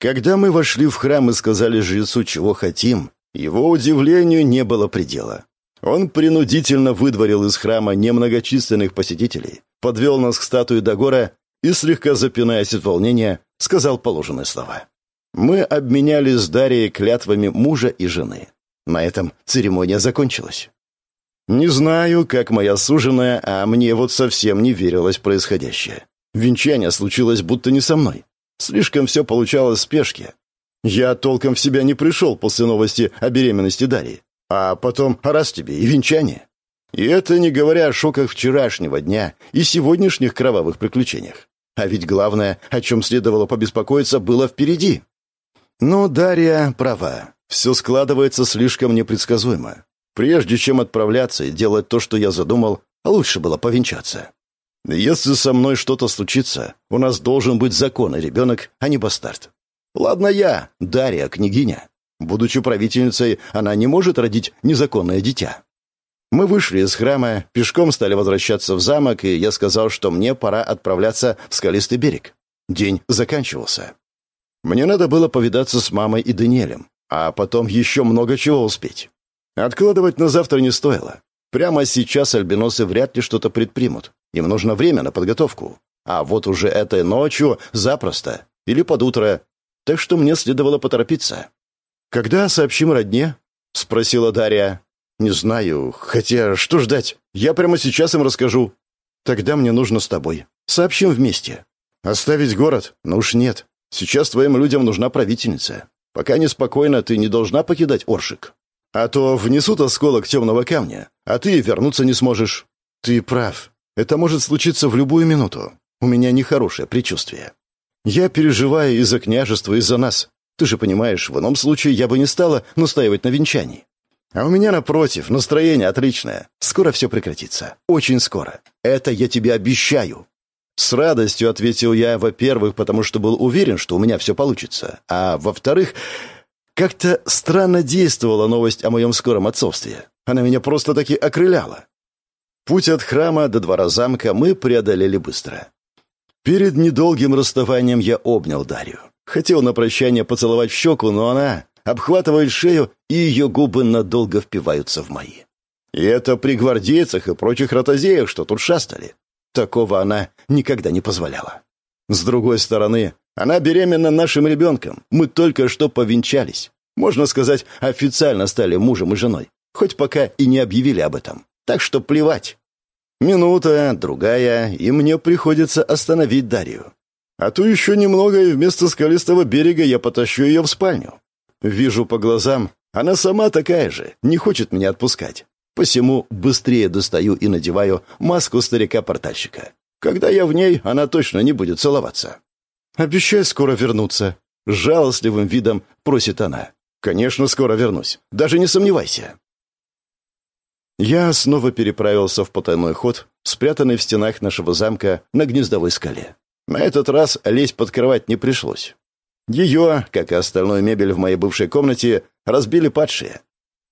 Когда мы вошли в храм и сказали жрецу, чего хотим, его удивлению не было предела. Он принудительно выдворил из храма немногочисленных посетителей, подвел нас к статуе Дагора и, слегка запинаясь от волнения, сказал положенные слова. Мы обменялись с Дарьей клятвами мужа и жены. На этом церемония закончилась. Не знаю, как моя суженая, а мне вот совсем не верилось происходящее. Венчание случилось будто не со мной. Слишком все получалось в спешке. Я толком в себя не пришел после новости о беременности Дарьи. А потом, раз тебе, и венчание. И это не говоря о шоках вчерашнего дня и сегодняшних кровавых приключениях. А ведь главное, о чем следовало побеспокоиться, было впереди. Но Дарья права. Все складывается слишком непредсказуемо. Прежде чем отправляться и делать то, что я задумал, лучше было повенчаться. Если со мной что-то случится, у нас должен быть законный ребенок, а не бастард. Ладно я, Дарья, княгиня. Будучи правительницей, она не может родить незаконное дитя. Мы вышли из храма, пешком стали возвращаться в замок, и я сказал, что мне пора отправляться в скалистый берег. День заканчивался. Мне надо было повидаться с мамой и Даниэлем, а потом еще много чего успеть. Откладывать на завтра не стоило. Прямо сейчас альбиносы вряд ли что-то предпримут. Им нужно время на подготовку. А вот уже этой ночью запросто. Или под утро. так что мне следовало поторопиться. «Когда сообщим родне?» — спросила Дарья. «Не знаю. Хотя, что ждать? Я прямо сейчас им расскажу». «Тогда мне нужно с тобой. Сообщим вместе». «Оставить город? Ну уж нет. Сейчас твоим людям нужна правительница. Пока неспокойно, ты не должна покидать Оршик. А то внесут осколок темного камня, а ты вернуться не сможешь». «Ты прав. Это может случиться в любую минуту. У меня нехорошее предчувствие. Я переживаю из-за княжества, из-за нас. Ты же понимаешь, в ином случае я бы не стала настаивать на венчании. А у меня, напротив, настроение отличное. Скоро все прекратится. Очень скоро. Это я тебе обещаю. С радостью ответил я, во-первых, потому что был уверен, что у меня все получится. А во-вторых, как-то странно действовала новость о моем скором отцовстве. Она меня просто-таки окрыляла. Путь от храма до двора замка мы преодолели быстро. Перед недолгим расставанием я обнял Дарью. Хотел на прощание поцеловать в щеку, но она обхватывает шею, и ее губы надолго впиваются в мои. И это при гвардейцах и прочих ротозеях, что тут шастали. Такого она никогда не позволяла. С другой стороны, она беременна нашим ребенком. Мы только что повенчались. Можно сказать, официально стали мужем и женой. Хоть пока и не объявили об этом. Так что плевать. Минута, другая, и мне приходится остановить Дарью. А то еще немного, и вместо скалистого берега я потащу ее в спальню. Вижу по глазам, она сама такая же, не хочет меня отпускать. Посему быстрее достаю и надеваю маску старика-портальщика. Когда я в ней, она точно не будет целоваться. «Обещай скоро вернуться», — жалостливым видом просит она. «Конечно, скоро вернусь. Даже не сомневайся». Я снова переправился в потайной ход, спрятанный в стенах нашего замка на гнездовой скале. На этот раз лезть под кровать не пришлось. Ее, как и остальную мебель в моей бывшей комнате, разбили падшие.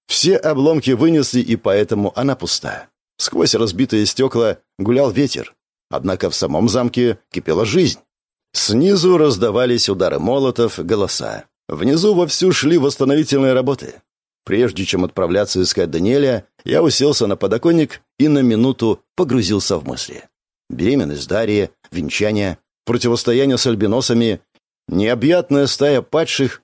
Все обломки вынесли, и поэтому она пуста. Сквозь разбитые стекла гулял ветер. Однако в самом замке кипела жизнь. Снизу раздавались удары молотов, голоса. Внизу вовсю шли восстановительные работы. Прежде чем отправляться искать Даниэля, я уселся на подоконник и на минуту погрузился в мысли. Беременность Дарьи, венчание, противостояние с альбиносами, необъятная стая падших.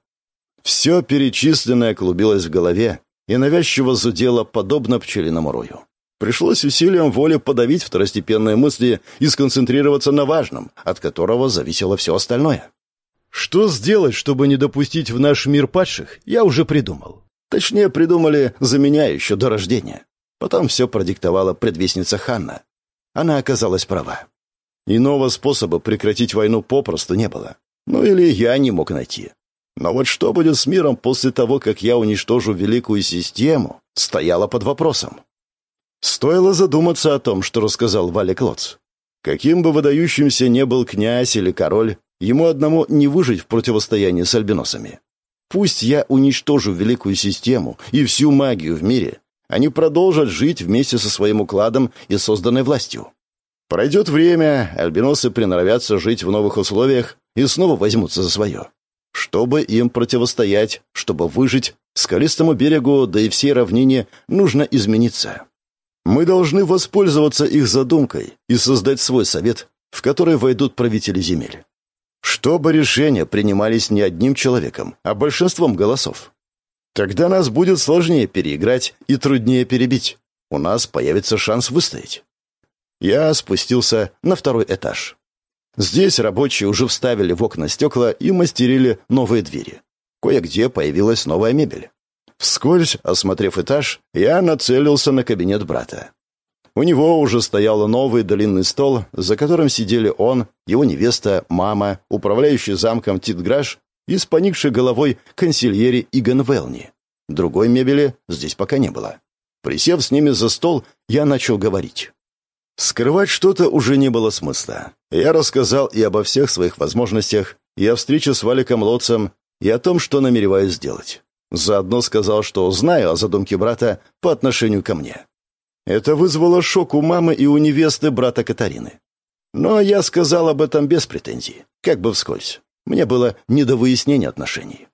Все перечисленное клубилось в голове и навязчиво зудело подобно пчелиному рою. Пришлось усилием воли подавить второстепенные мысли и сконцентрироваться на важном, от которого зависело все остальное. Что сделать, чтобы не допустить в наш мир падших, я уже придумал. Точнее, придумали за меня еще до рождения. Потом все продиктовала предвестница Ханна. Она оказалась права. Иного способа прекратить войну попросту не было. Ну или я не мог найти. Но вот что будет с миром после того, как я уничтожу великую систему, стояло под вопросом. Стоило задуматься о том, что рассказал Валя Клоц. Каким бы выдающимся ни был князь или король, ему одному не выжить в противостоянии с альбиносами. Пусть я уничтожу великую систему и всю магию в мире, они продолжат жить вместе со своим укладом и созданной властью. Пройдет время, альбиносы приноровятся жить в новых условиях и снова возьмутся за свое. Чтобы им противостоять, чтобы выжить, скалистому берегу, да и всей равнине нужно измениться. Мы должны воспользоваться их задумкой и создать свой совет, в который войдут правители земель чтобы решения принимались не одним человеком, а большинством голосов. Тогда нас будет сложнее переиграть и труднее перебить. У нас появится шанс выстоять. Я спустился на второй этаж. Здесь рабочие уже вставили в окна стекла и мастерили новые двери. Кое-где появилась новая мебель. Вскользь, осмотрев этаж, я нацелился на кабинет брата. У него уже стоял новый длинный стол, за которым сидели он, его невеста, мама, управляющий замком Титграш и с поникшей головой консильери Иган Велни. Другой мебели здесь пока не было. Присев с ними за стол, я начал говорить. Скрывать что-то уже не было смысла. Я рассказал и обо всех своих возможностях, и о встрече с Валиком Лотцем, и о том, что намереваюсь сделать. Заодно сказал, что знаю о задумке брата по отношению ко мне. Это вызвало шок у мамы и у невесты брата Катарины. Но я сказал об этом без претензий, как бы вскользь. Мне было не до выяснения отношений.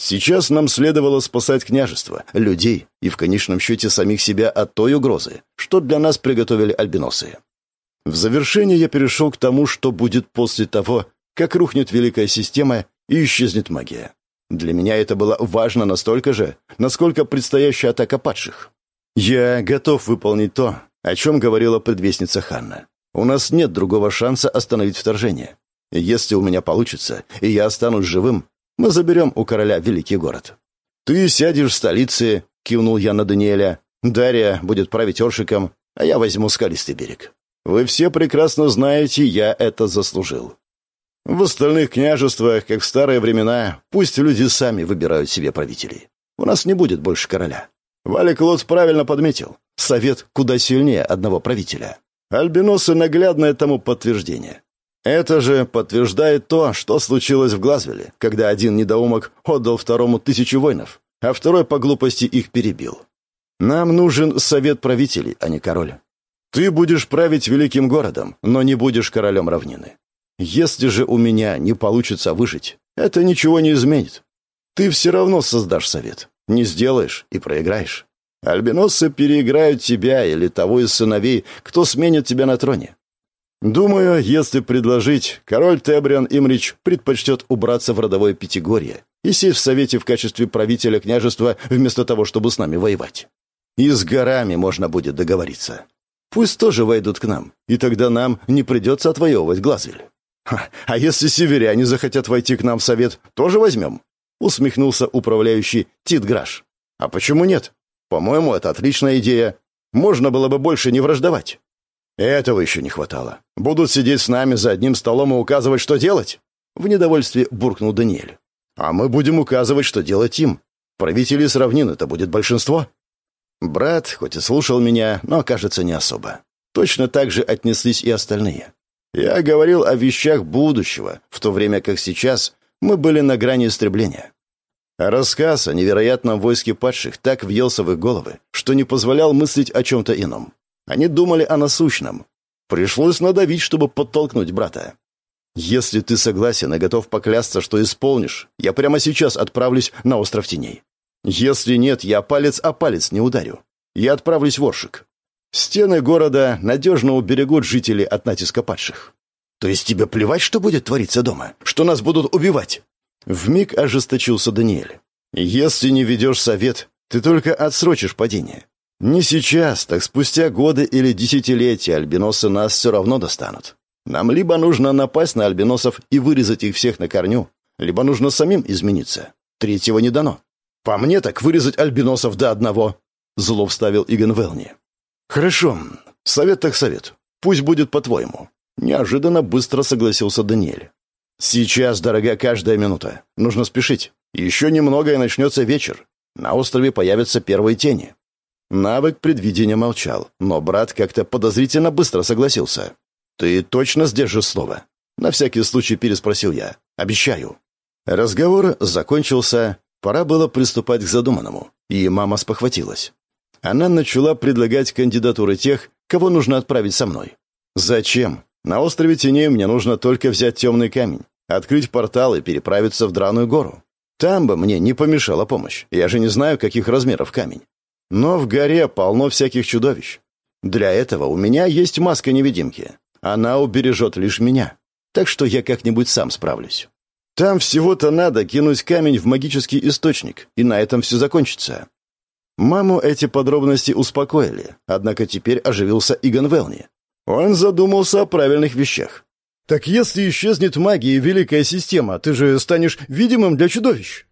Сейчас нам следовало спасать княжество, людей и, в конечном счете, самих себя от той угрозы, что для нас приготовили альбиносы. В завершение я перешел к тому, что будет после того, как рухнет великая система и исчезнет магия. Для меня это было важно настолько же, насколько предстоящая атака падших. Я готов выполнить то, о чем говорила предвестница Ханна. У нас нет другого шанса остановить вторжение. Если у меня получится, и я останусь живым, мы заберем у короля великий город. Ты сядешь в столице, кивнул я на Даниэля. Дарья будет править Оршиком, а я возьму скалистый берег. Вы все прекрасно знаете, я это заслужил. В остальных княжествах, как в старые времена, пусть люди сами выбирают себе правителей. У нас не будет больше короля. Валик Лотс правильно подметил. Совет куда сильнее одного правителя. Альбиносы — наглядное тому подтверждение. Это же подтверждает то, что случилось в Глазвеле, когда один недоумок отдал второму тысячу воинов, а второй по глупости их перебил. Нам нужен совет правителей, а не король. Ты будешь править великим городом, но не будешь королем равнины. Если же у меня не получится выжить, это ничего не изменит. Ты все равно создашь совет. Не сделаешь и проиграешь. Альбиносы переиграют тебя или того из сыновей, кто сменит тебя на троне. Думаю, если предложить, король Тебриан Имрич предпочтет убраться в родовое Пятигорье и сесть в совете в качестве правителя княжества вместо того, чтобы с нами воевать. И с горами можно будет договориться. Пусть тоже войдут к нам, и тогда нам не придется отвоевывать Глазвель. «А если северяне захотят войти к нам в совет, тоже возьмем?» — усмехнулся управляющий Титграш. «А почему нет? По-моему, это отличная идея. Можно было бы больше не враждовать». «Этого еще не хватало. Будут сидеть с нами за одним столом и указывать, что делать?» В недовольстве буркнул Даниэль. «А мы будем указывать, что делать им. Правители с равнин — это будет большинство». Брат, хоть и слушал меня, но, кажется, не особо. Точно так же отнеслись и остальные. Я говорил о вещах будущего, в то время как сейчас мы были на грани истребления. Рассказ о невероятном войске падших так въелся в их головы, что не позволял мыслить о чем-то ином. Они думали о насущном. Пришлось надавить, чтобы подтолкнуть брата. «Если ты согласен и готов поклясться, что исполнишь, я прямо сейчас отправлюсь на остров теней. Если нет, я палец о палец не ударю. Я отправлюсь в Оршик. Стены города надежно уберегут жителей от натиска падших. То есть тебе плевать, что будет твориться дома? Что нас будут убивать?» Вмиг ожесточился Даниэль. «Если не ведешь совет, ты только отсрочишь падение. Не сейчас, так спустя годы или десятилетия альбиносы нас все равно достанут. Нам либо нужно напасть на альбиносов и вырезать их всех на корню, либо нужно самим измениться. Третьего не дано. По мне так вырезать альбиносов до одного», — зло вставил Иган Велни. «Хорошо. Совет так совет. Пусть будет по-твоему». Неожиданно быстро согласился Даниэль. «Сейчас дорога каждая минута. Нужно спешить. Еще немного, и начнется вечер. На острове появятся первые тени». Навык предвидения молчал, но брат как-то подозрительно быстро согласился. «Ты точно сдержишь слово?» На всякий случай переспросил я. «Обещаю». Разговор закончился. Пора было приступать к задуманному. И мама спохватилась она начала предлагать кандидатуры тех, кого нужно отправить со мной. Зачем? На острове Теней мне нужно только взять темный камень, открыть портал и переправиться в Драную гору. Там бы мне не помешала помощь. Я же не знаю, каких размеров камень. Но в горе полно всяких чудовищ. Для этого у меня есть маска-невидимки. Она убережет лишь меня. Так что я как-нибудь сам справлюсь. Там всего-то надо кинуть камень в магический источник, и на этом все закончится. Маму эти подробности успокоили, однако теперь оживился Иган Велни. Он задумался о правильных вещах. «Так если исчезнет магия и великая система, ты же станешь видимым для чудовищ?»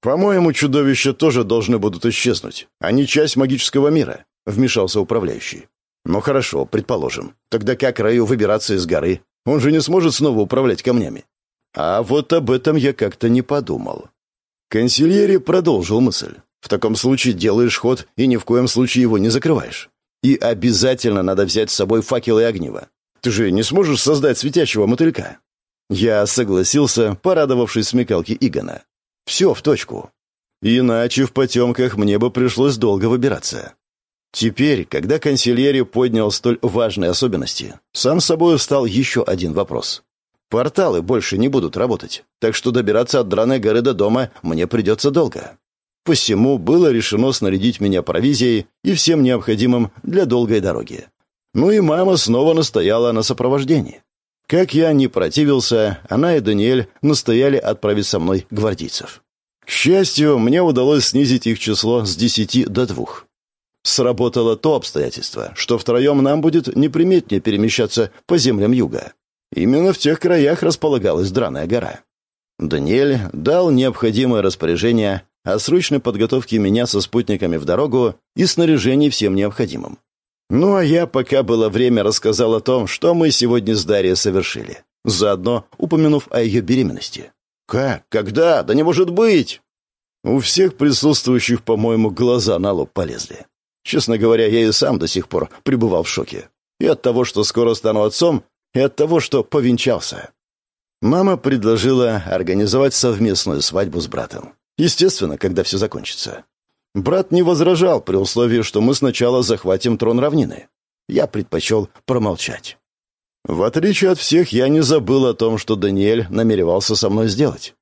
«По-моему, чудовища тоже должны будут исчезнуть. Они часть магического мира», — вмешался управляющий. «Ну хорошо, предположим. Тогда как Раю выбираться из горы? Он же не сможет снова управлять камнями». А вот об этом я как-то не подумал. Консильери продолжил мысль. В таком случае делаешь ход и ни в коем случае его не закрываешь. И обязательно надо взять с собой факел и огниво. Ты же не сможешь создать светящего мотылька. Я согласился, порадовавшись смекалке Игона. Все в точку. Иначе в потемках мне бы пришлось долго выбираться. Теперь, когда консильери поднял столь важные особенности, сам собой встал еще один вопрос. Порталы больше не будут работать, так что добираться от Драной горы до дома мне придется долго. Посему было решено снарядить меня провизией и всем необходимым для долгой дороги. Ну и мама снова настояла на сопровождении. Как я не противился, она и Даниэль настояли отправить со мной гвардейцев. К счастью, мне удалось снизить их число с десяти до двух. Сработало то обстоятельство, что втроем нам будет неприметнее перемещаться по землям юга. Именно в тех краях располагалась Драная гора. Даниэль дал необходимое распоряжение о срочной подготовке меня со спутниками в дорогу и снаряжении всем необходимым. Ну а я, пока было время, рассказал о том, что мы сегодня с Дарьей совершили, заодно упомянув о ее беременности. «Как? Когда? Да не может быть!» У всех присутствующих, по-моему, глаза на лоб полезли. Честно говоря, я и сам до сих пор пребывал в шоке. И от того, что скоро стану отцом, и от того, что повенчался. Мама предложила организовать совместную свадьбу с братом. Естественно, когда все закончится. Брат не возражал при условии, что мы сначала захватим трон равнины. Я предпочел промолчать. В отличие от всех, я не забыл о том, что Даниэль намеревался со мной сделать.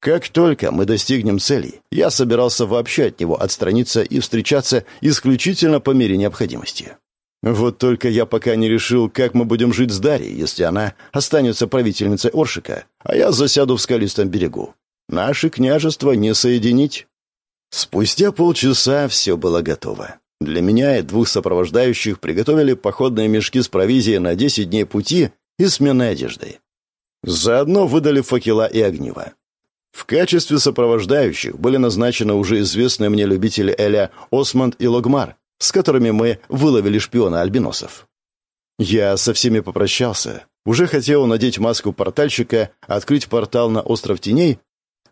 Как только мы достигнем целей, я собирался вообще от него отстраниться и встречаться исключительно по мере необходимости. Вот только я пока не решил, как мы будем жить с Дарьей, если она останется правительницей Оршика, а я засяду в скалистом берегу. Наши княжества не соединить. Спустя полчаса все было готово. Для меня и двух сопровождающих приготовили походные мешки с провизией на 10 дней пути и сменной одеждой. Заодно выдали факела и огнива. В качестве сопровождающих были назначены уже известные мне любители Эля Осмонд и Логмар, с которыми мы выловили шпиона альбиносов. Я со всеми попрощался, уже хотел надеть маску портальщика, открыть портал на остров теней,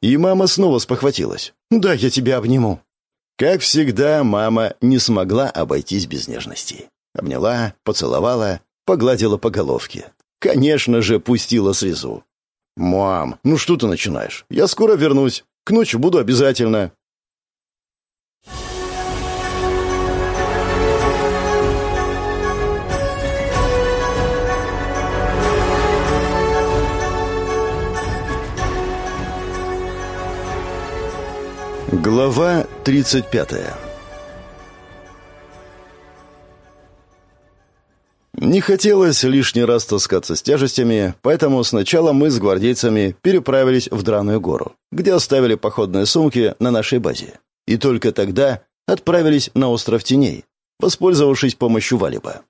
и мама снова спохватилась. «Да, я тебя обниму». Как всегда, мама не смогла обойтись без нежностей. Обняла, поцеловала, погладила по головке. Конечно же, пустила слезу. «Мам, ну что ты начинаешь? Я скоро вернусь. К ночи буду обязательно». Глава 35 Не хотелось лишний раз таскаться с тяжестями, поэтому сначала мы с гвардейцами переправились в Драную гору, где оставили походные сумки на нашей базе. И только тогда отправились на остров Теней, воспользовавшись помощью Валиба.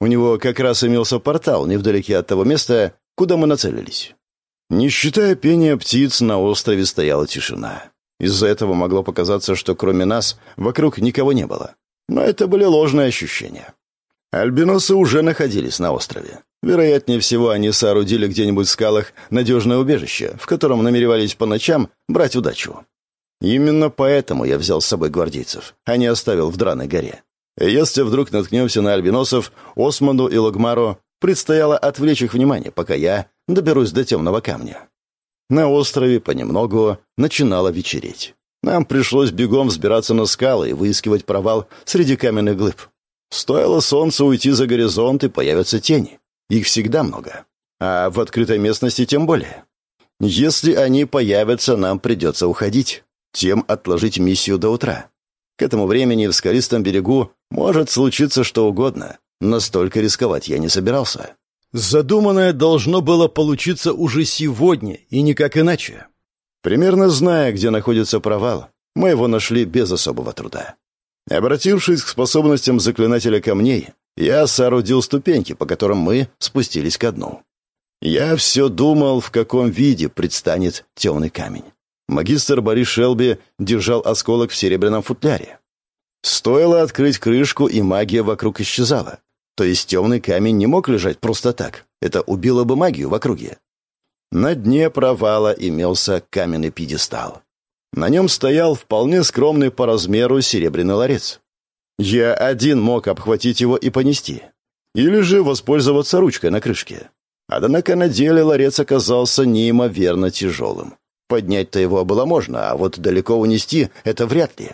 У него как раз имелся портал невдалеке от того места, куда мы нацелились. Не считая пения птиц, на острове стояла тишина. Из-за этого могло показаться, что кроме нас вокруг никого не было. Но это были ложные ощущения. Альбиносы уже находились на острове. Вероятнее всего, они соорудили где-нибудь в скалах надежное убежище, в котором намеревались по ночам брать удачу. Именно поэтому я взял с собой гвардейцев, а не оставил в Драной горе. Если вдруг наткнемся на альбиносов, Османду и Логмару предстояло отвлечь их внимание, пока я доберусь до темного камня. На острове понемногу начинало вечереть. Нам пришлось бегом взбираться на скалы и выискивать провал среди каменных глыб. Стоило солнцу уйти за горизонт, и появятся тени. Их всегда много. А в открытой местности тем более. Если они появятся, нам придется уходить. Тем отложить миссию до утра. К этому времени в скалистом берегу может случиться что угодно. Настолько рисковать я не собирался. Задуманное должно было получиться уже сегодня, и никак иначе. Примерно зная, где находится провал, мы его нашли без особого труда. Обратившись к способностям заклинателя камней, я соорудил ступеньки, по которым мы спустились ко дну. Я все думал, в каком виде предстанет темный камень. Магистр Борис Шелби держал осколок в серебряном футляре. Стоило открыть крышку, и магия вокруг исчезала. То есть темный камень не мог лежать просто так. Это убило бы магию в округе. На дне провала имелся каменный пьедестал. На нем стоял вполне скромный по размеру серебряный ларец. Я один мог обхватить его и понести. Или же воспользоваться ручкой на крышке. Однако на деле ларец оказался неимоверно тяжелым. Поднять-то его было можно, а вот далеко унести — это вряд ли.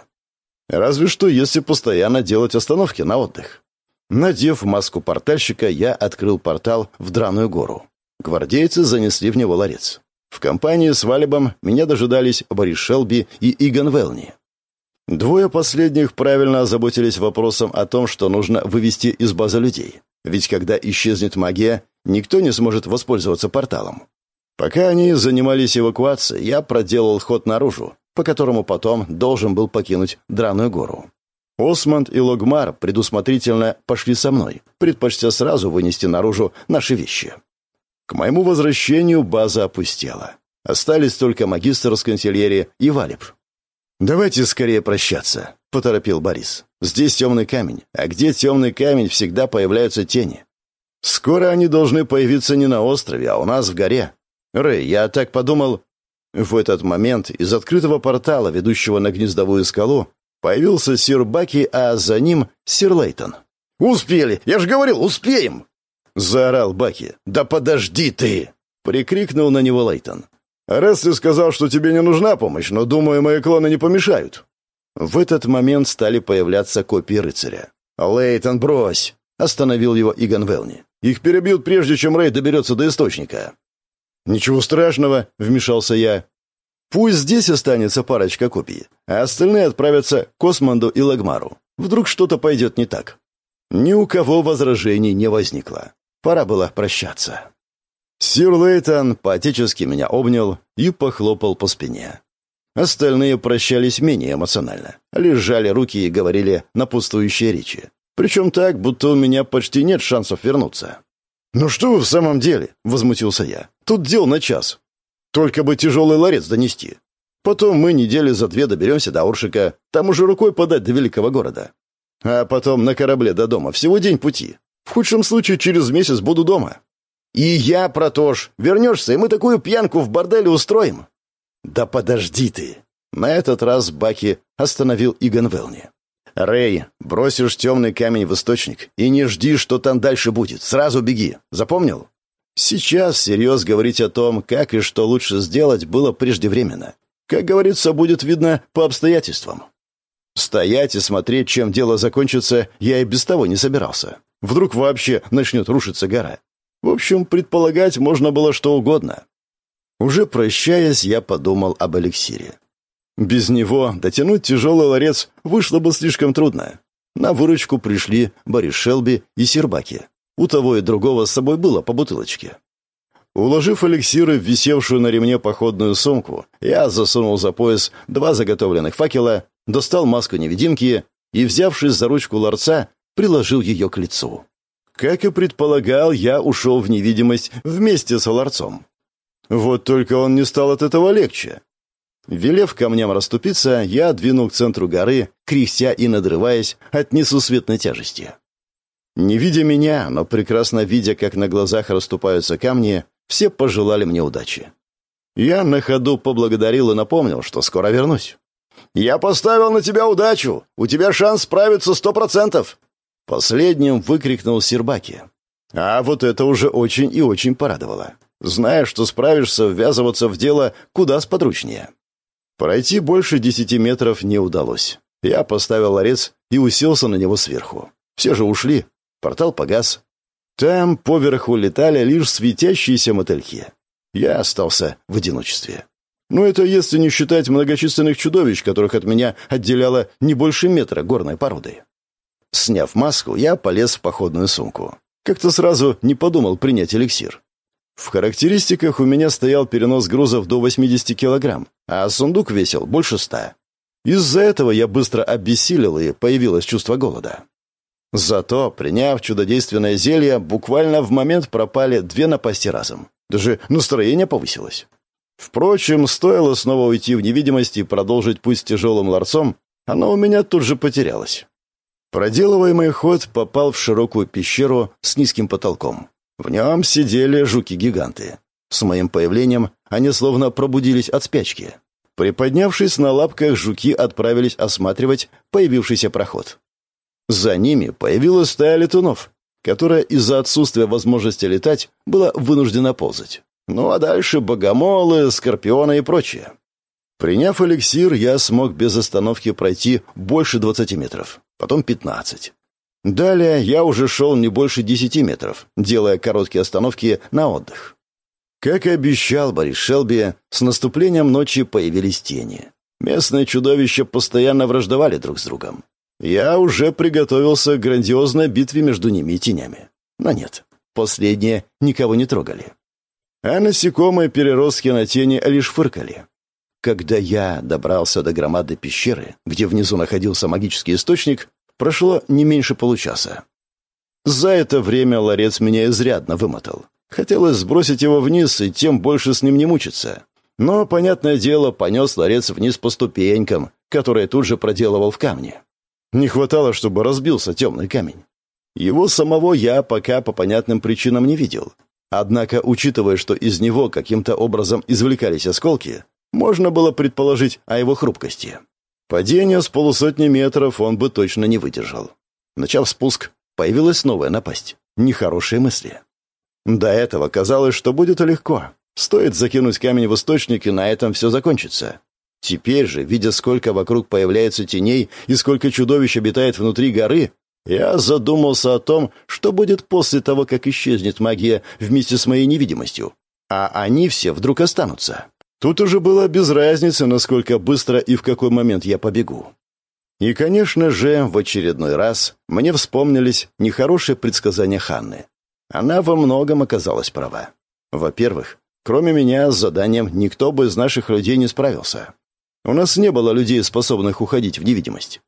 Разве что, если постоянно делать остановки на отдых. Надев маску портальщика, я открыл портал в Драную гору. Гвардейцы занесли в него ларец. В компании с Валибом меня дожидались Борис Шелби и Иган Велни. Двое последних правильно озаботились вопросом о том, что нужно вывести из базы людей. ведь когда исчезнет магия, никто не сможет воспользоваться порталом. Пока они занимались эвакуацией, я проделал ход наружу, по которому потом должен был покинуть Драную гору. Осмонд и Логмар предусмотрительно пошли со мной, предпочтя сразу вынести наружу наши вещи. К моему возвращению база опустела. Остались только магистр с канцелярии и Валеп. «Давайте скорее прощаться», — поторопил Борис. «Здесь темный камень, а где темный камень, всегда появляются тени. Скоро они должны появиться не на острове, а у нас в горе. Рэй, я так подумал...» В этот момент из открытого портала, ведущего на гнездовую скалу, появился сир Баки, а за ним сир Лейтон. «Успели! Я же говорил, успеем!» Заорал Баки. «Да подожди ты!» Прикрикнул на него Лейтон. «Раз ты сказал, что тебе не нужна помощь, но, думаю, мои клоны не помешают». В этот момент стали появляться копии рыцаря. «Лейтон, брось!» — остановил его Иган Велни. «Их перебьют, прежде чем Рэй доберется до источника». «Ничего страшного», — вмешался я. «Пусть здесь останется парочка копий, а остальные отправятся к Османду и Лагмару. Вдруг что-то пойдет не так». Ни у кого возражений не возникло. Пора было прощаться. Сир Лейтон поотечески меня обнял и похлопал по спине. Остальные прощались менее эмоционально, лежали руки и говорили напутствующие речи. Причем так, будто у меня почти нет шансов вернуться. «Ну что вы в самом деле?» — возмутился я. «Тут дел на час. Только бы тяжелый ларец донести. Потом мы недели за две доберемся до Оршика, там уже рукой подать до великого города. А потом на корабле до дома всего день пути. В худшем случае через месяц буду дома. «И я про то ж. Вернешься, и мы такую пьянку в борделе устроим». «Да подожди ты!» На этот раз Баки остановил Иган Велни. «Рэй, бросишь темный камень в источник и не жди, что там дальше будет. Сразу беги. Запомнил?» Сейчас серьез говорить о том, как и что лучше сделать, было преждевременно. Как говорится, будет видно по обстоятельствам. Стоять и смотреть, чем дело закончится, я и без того не собирался. Вдруг вообще начнет рушиться гора. В общем, предполагать можно было что угодно. Уже прощаясь, я подумал об эликсире. Без него дотянуть тяжелый ларец вышло бы слишком трудно. На выручку пришли Борис Шелби и Сербаки. У того и другого с собой было по бутылочке. Уложив эликсиры в висевшую на ремне походную сумку, я засунул за пояс два заготовленных факела, достал маску-невидимки и, взявшись за ручку ларца, приложил ее к лицу. Как и предполагал, я ушел в невидимость вместе с ларцом. Вот только он не стал от этого легче. Велев камням расступиться, я двинул к центру горы, кряхтя и надрываясь от несусветной тяжести. Не видя меня, но прекрасно видя, как на глазах расступаются камни, все пожелали мне удачи. Я на ходу поблагодарил и напомнил, что скоро вернусь. «Я поставил на тебя удачу! У тебя шанс справиться сто процентов!» Последним выкрикнул Сербаки. А вот это уже очень и очень порадовало. Зная, что справишься, ввязываться в дело куда сподручнее. Пройти больше десяти метров не удалось. Я поставил ларец и уселся на него сверху. Все же ушли. Портал погас. Там поверху летали лишь светящиеся мотыльки. Я остался в одиночестве. Но это если не считать многочисленных чудовищ, которых от меня отделяло не больше метра горной породы. Сняв маску, я полез в походную сумку. Как-то сразу не подумал принять эликсир. В характеристиках у меня стоял перенос грузов до 80 килограмм, а сундук весил больше ста. Из-за этого я быстро обессилел, и появилось чувство голода. Зато, приняв чудодейственное зелье, буквально в момент пропали две напасти разом. Даже настроение повысилось. Впрочем, стоило снова уйти в невидимость и продолжить путь с тяжелым ларцом, оно у меня тут же потерялось. Проделываемый ход попал в широкую пещеру с низким потолком. В нем сидели жуки-гиганты. С моим появлением они словно пробудились от спячки. Приподнявшись на лапках, жуки отправились осматривать появившийся проход. За ними появилась стая летунов, которая из-за отсутствия возможности летать была вынуждена ползать. Ну а дальше богомолы, скорпионы и прочее. Приняв эликсир, я смог без остановки пройти больше 20 метров потом 15. Далее я уже шел не больше 10 метров, делая короткие остановки на отдых. Как и обещал Борис Шелби, с наступлением ночи появились тени. Местные чудовища постоянно враждовали друг с другом. Я уже приготовился к грандиозной битве между ними и тенями. Но нет, последние никого не трогали. А насекомые переростки на тени лишь фыркали. Когда я добрался до громады пещеры, где внизу находился магический источник, прошло не меньше получаса. За это время ларец меня изрядно вымотал. Хотелось сбросить его вниз и тем больше с ним не мучиться. Но, понятное дело, понес ларец вниз по ступенькам, которые тут же проделывал в камне. Не хватало, чтобы разбился темный камень. Его самого я пока по понятным причинам не видел. Однако, учитывая, что из него каким-то образом извлекались осколки, можно было предположить о его хрупкости. Падение с полусотни метров он бы точно не выдержал. Начав спуск, появилась новая напасть. Нехорошие мысли. До этого казалось, что будет легко. Стоит закинуть камень в источник, и на этом все закончится. Теперь же, видя, сколько вокруг появляется теней и сколько чудовищ обитает внутри горы, я задумался о том, что будет после того, как исчезнет магия вместе с моей невидимостью. А они все вдруг останутся. Тут уже было без разницы, насколько быстро и в какой момент я побегу. И, конечно же, в очередной раз мне вспомнились нехорошие предсказания Ханны. Она во многом оказалась права. Во-первых, кроме меня с заданием никто бы из наших людей не справился. У нас не было людей, способных уходить в невидимость.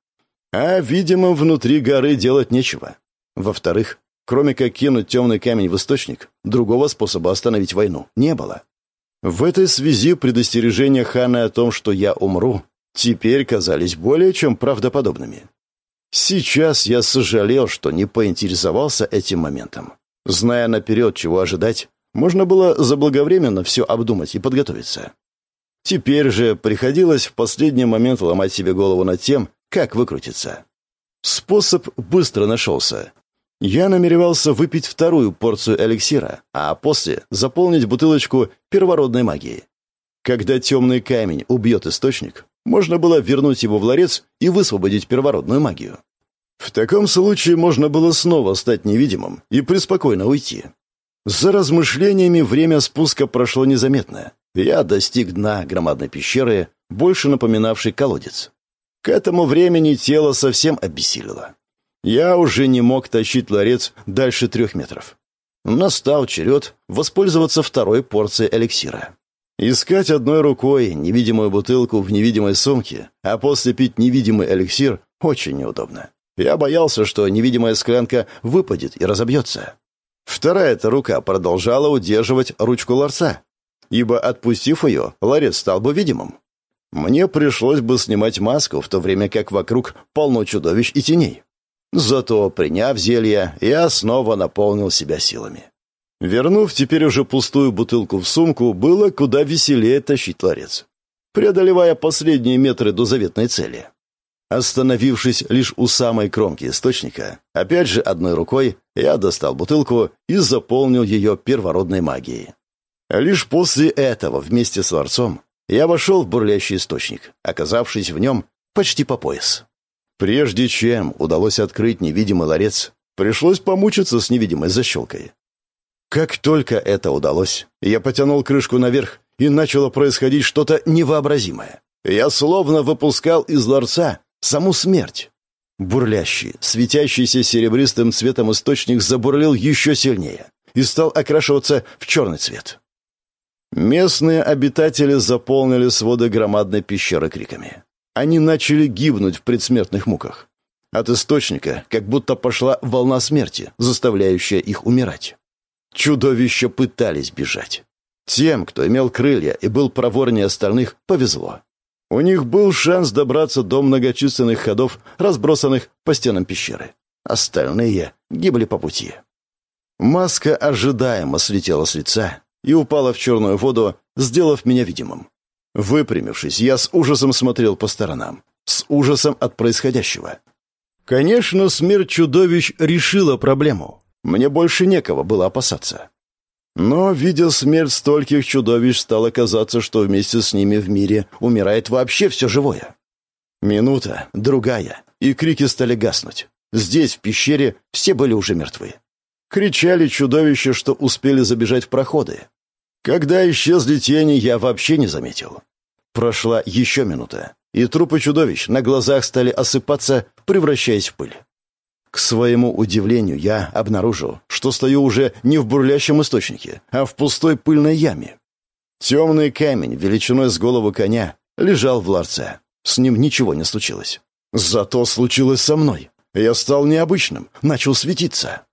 А видимым внутри горы делать нечего. Во-вторых, кроме как кинуть темный камень в источник, другого способа остановить войну не было. В этой связи предостережения Хана о том, что я умру, теперь казались более чем правдоподобными. Сейчас я сожалел, что не поинтересовался этим моментом. Зная наперед, чего ожидать, можно было заблаговременно все обдумать и подготовиться. Теперь же приходилось в последний момент ломать себе голову над тем, как выкрутиться? Способ быстро нашелся. Я намеревался выпить вторую порцию эликсира, а после заполнить бутылочку первородной магии. Когда темный камень убьет источник, можно было вернуть его в ларец и высвободить первородную магию. В таком случае можно было снова стать невидимым и преспокойно уйти. За размышлениями время спуска прошло незаметно. Я достиг дна громадной пещеры, больше напоминавшей колодец. К этому времени тело совсем обессилило. Я уже не мог тащить ларец дальше трех метров. Настал черед воспользоваться второй порцией эликсира. Искать одной рукой невидимую бутылку в невидимой сумке, а после пить невидимый эликсир очень неудобно. Я боялся, что невидимая склянка выпадет и разобьется. Вторая-то рука продолжала удерживать ручку ларца, ибо, отпустив ее, ларец стал бы видимым. Мне пришлось бы снимать маску, в то время как вокруг полно чудовищ и теней. Зато, приняв зелье, я снова наполнил себя силами. Вернув теперь уже пустую бутылку в сумку, было куда веселее тащить ларец, преодолевая последние метры до заветной цели. Остановившись лишь у самой кромки источника, опять же одной рукой, я достал бутылку и заполнил ее первородной магией. Лишь после этого вместе с ларцом я вошел в бурлящий источник, оказавшись в нем почти по пояс. Прежде чем удалось открыть невидимый ларец, пришлось помучиться с невидимой защелкой. Как только это удалось, я потянул крышку наверх, и начало происходить что-то невообразимое. Я словно выпускал из ларца саму смерть. Бурлящий, светящийся серебристым цветом источник забурлил еще сильнее и стал окрашиваться в черный цвет. Местные обитатели заполнили своды громадной пещеры криками. Они начали гибнуть в предсмертных муках. От источника как будто пошла волна смерти, заставляющая их умирать. Чудовища пытались бежать. Тем, кто имел крылья и был проворнее остальных, повезло. У них был шанс добраться до многочисленных ходов, разбросанных по стенам пещеры. Остальные гибли по пути. Маска ожидаемо слетела с лица, и упала в черную воду, сделав меня видимым. Выпрямившись, я с ужасом смотрел по сторонам. С ужасом от происходящего. Конечно, смерть чудовищ решила проблему. Мне больше некого было опасаться. Но, видя смерть стольких чудовищ, стало казаться, что вместе с ними в мире умирает вообще все живое. Минута, другая, и крики стали гаснуть. Здесь, в пещере, все были уже мертвы. Кричали чудовища, что успели забежать в проходы. Когда исчезли тени, я вообще не заметил. Прошла еще минута, и трупы чудовищ на глазах стали осыпаться, превращаясь в пыль. К своему удивлению, я обнаружил, что стою уже не в бурлящем источнике, а в пустой пыльной яме. Темный камень, величиной с голову коня, лежал в ларце. С ним ничего не случилось. Зато случилось со мной. Я стал необычным, начал светиться.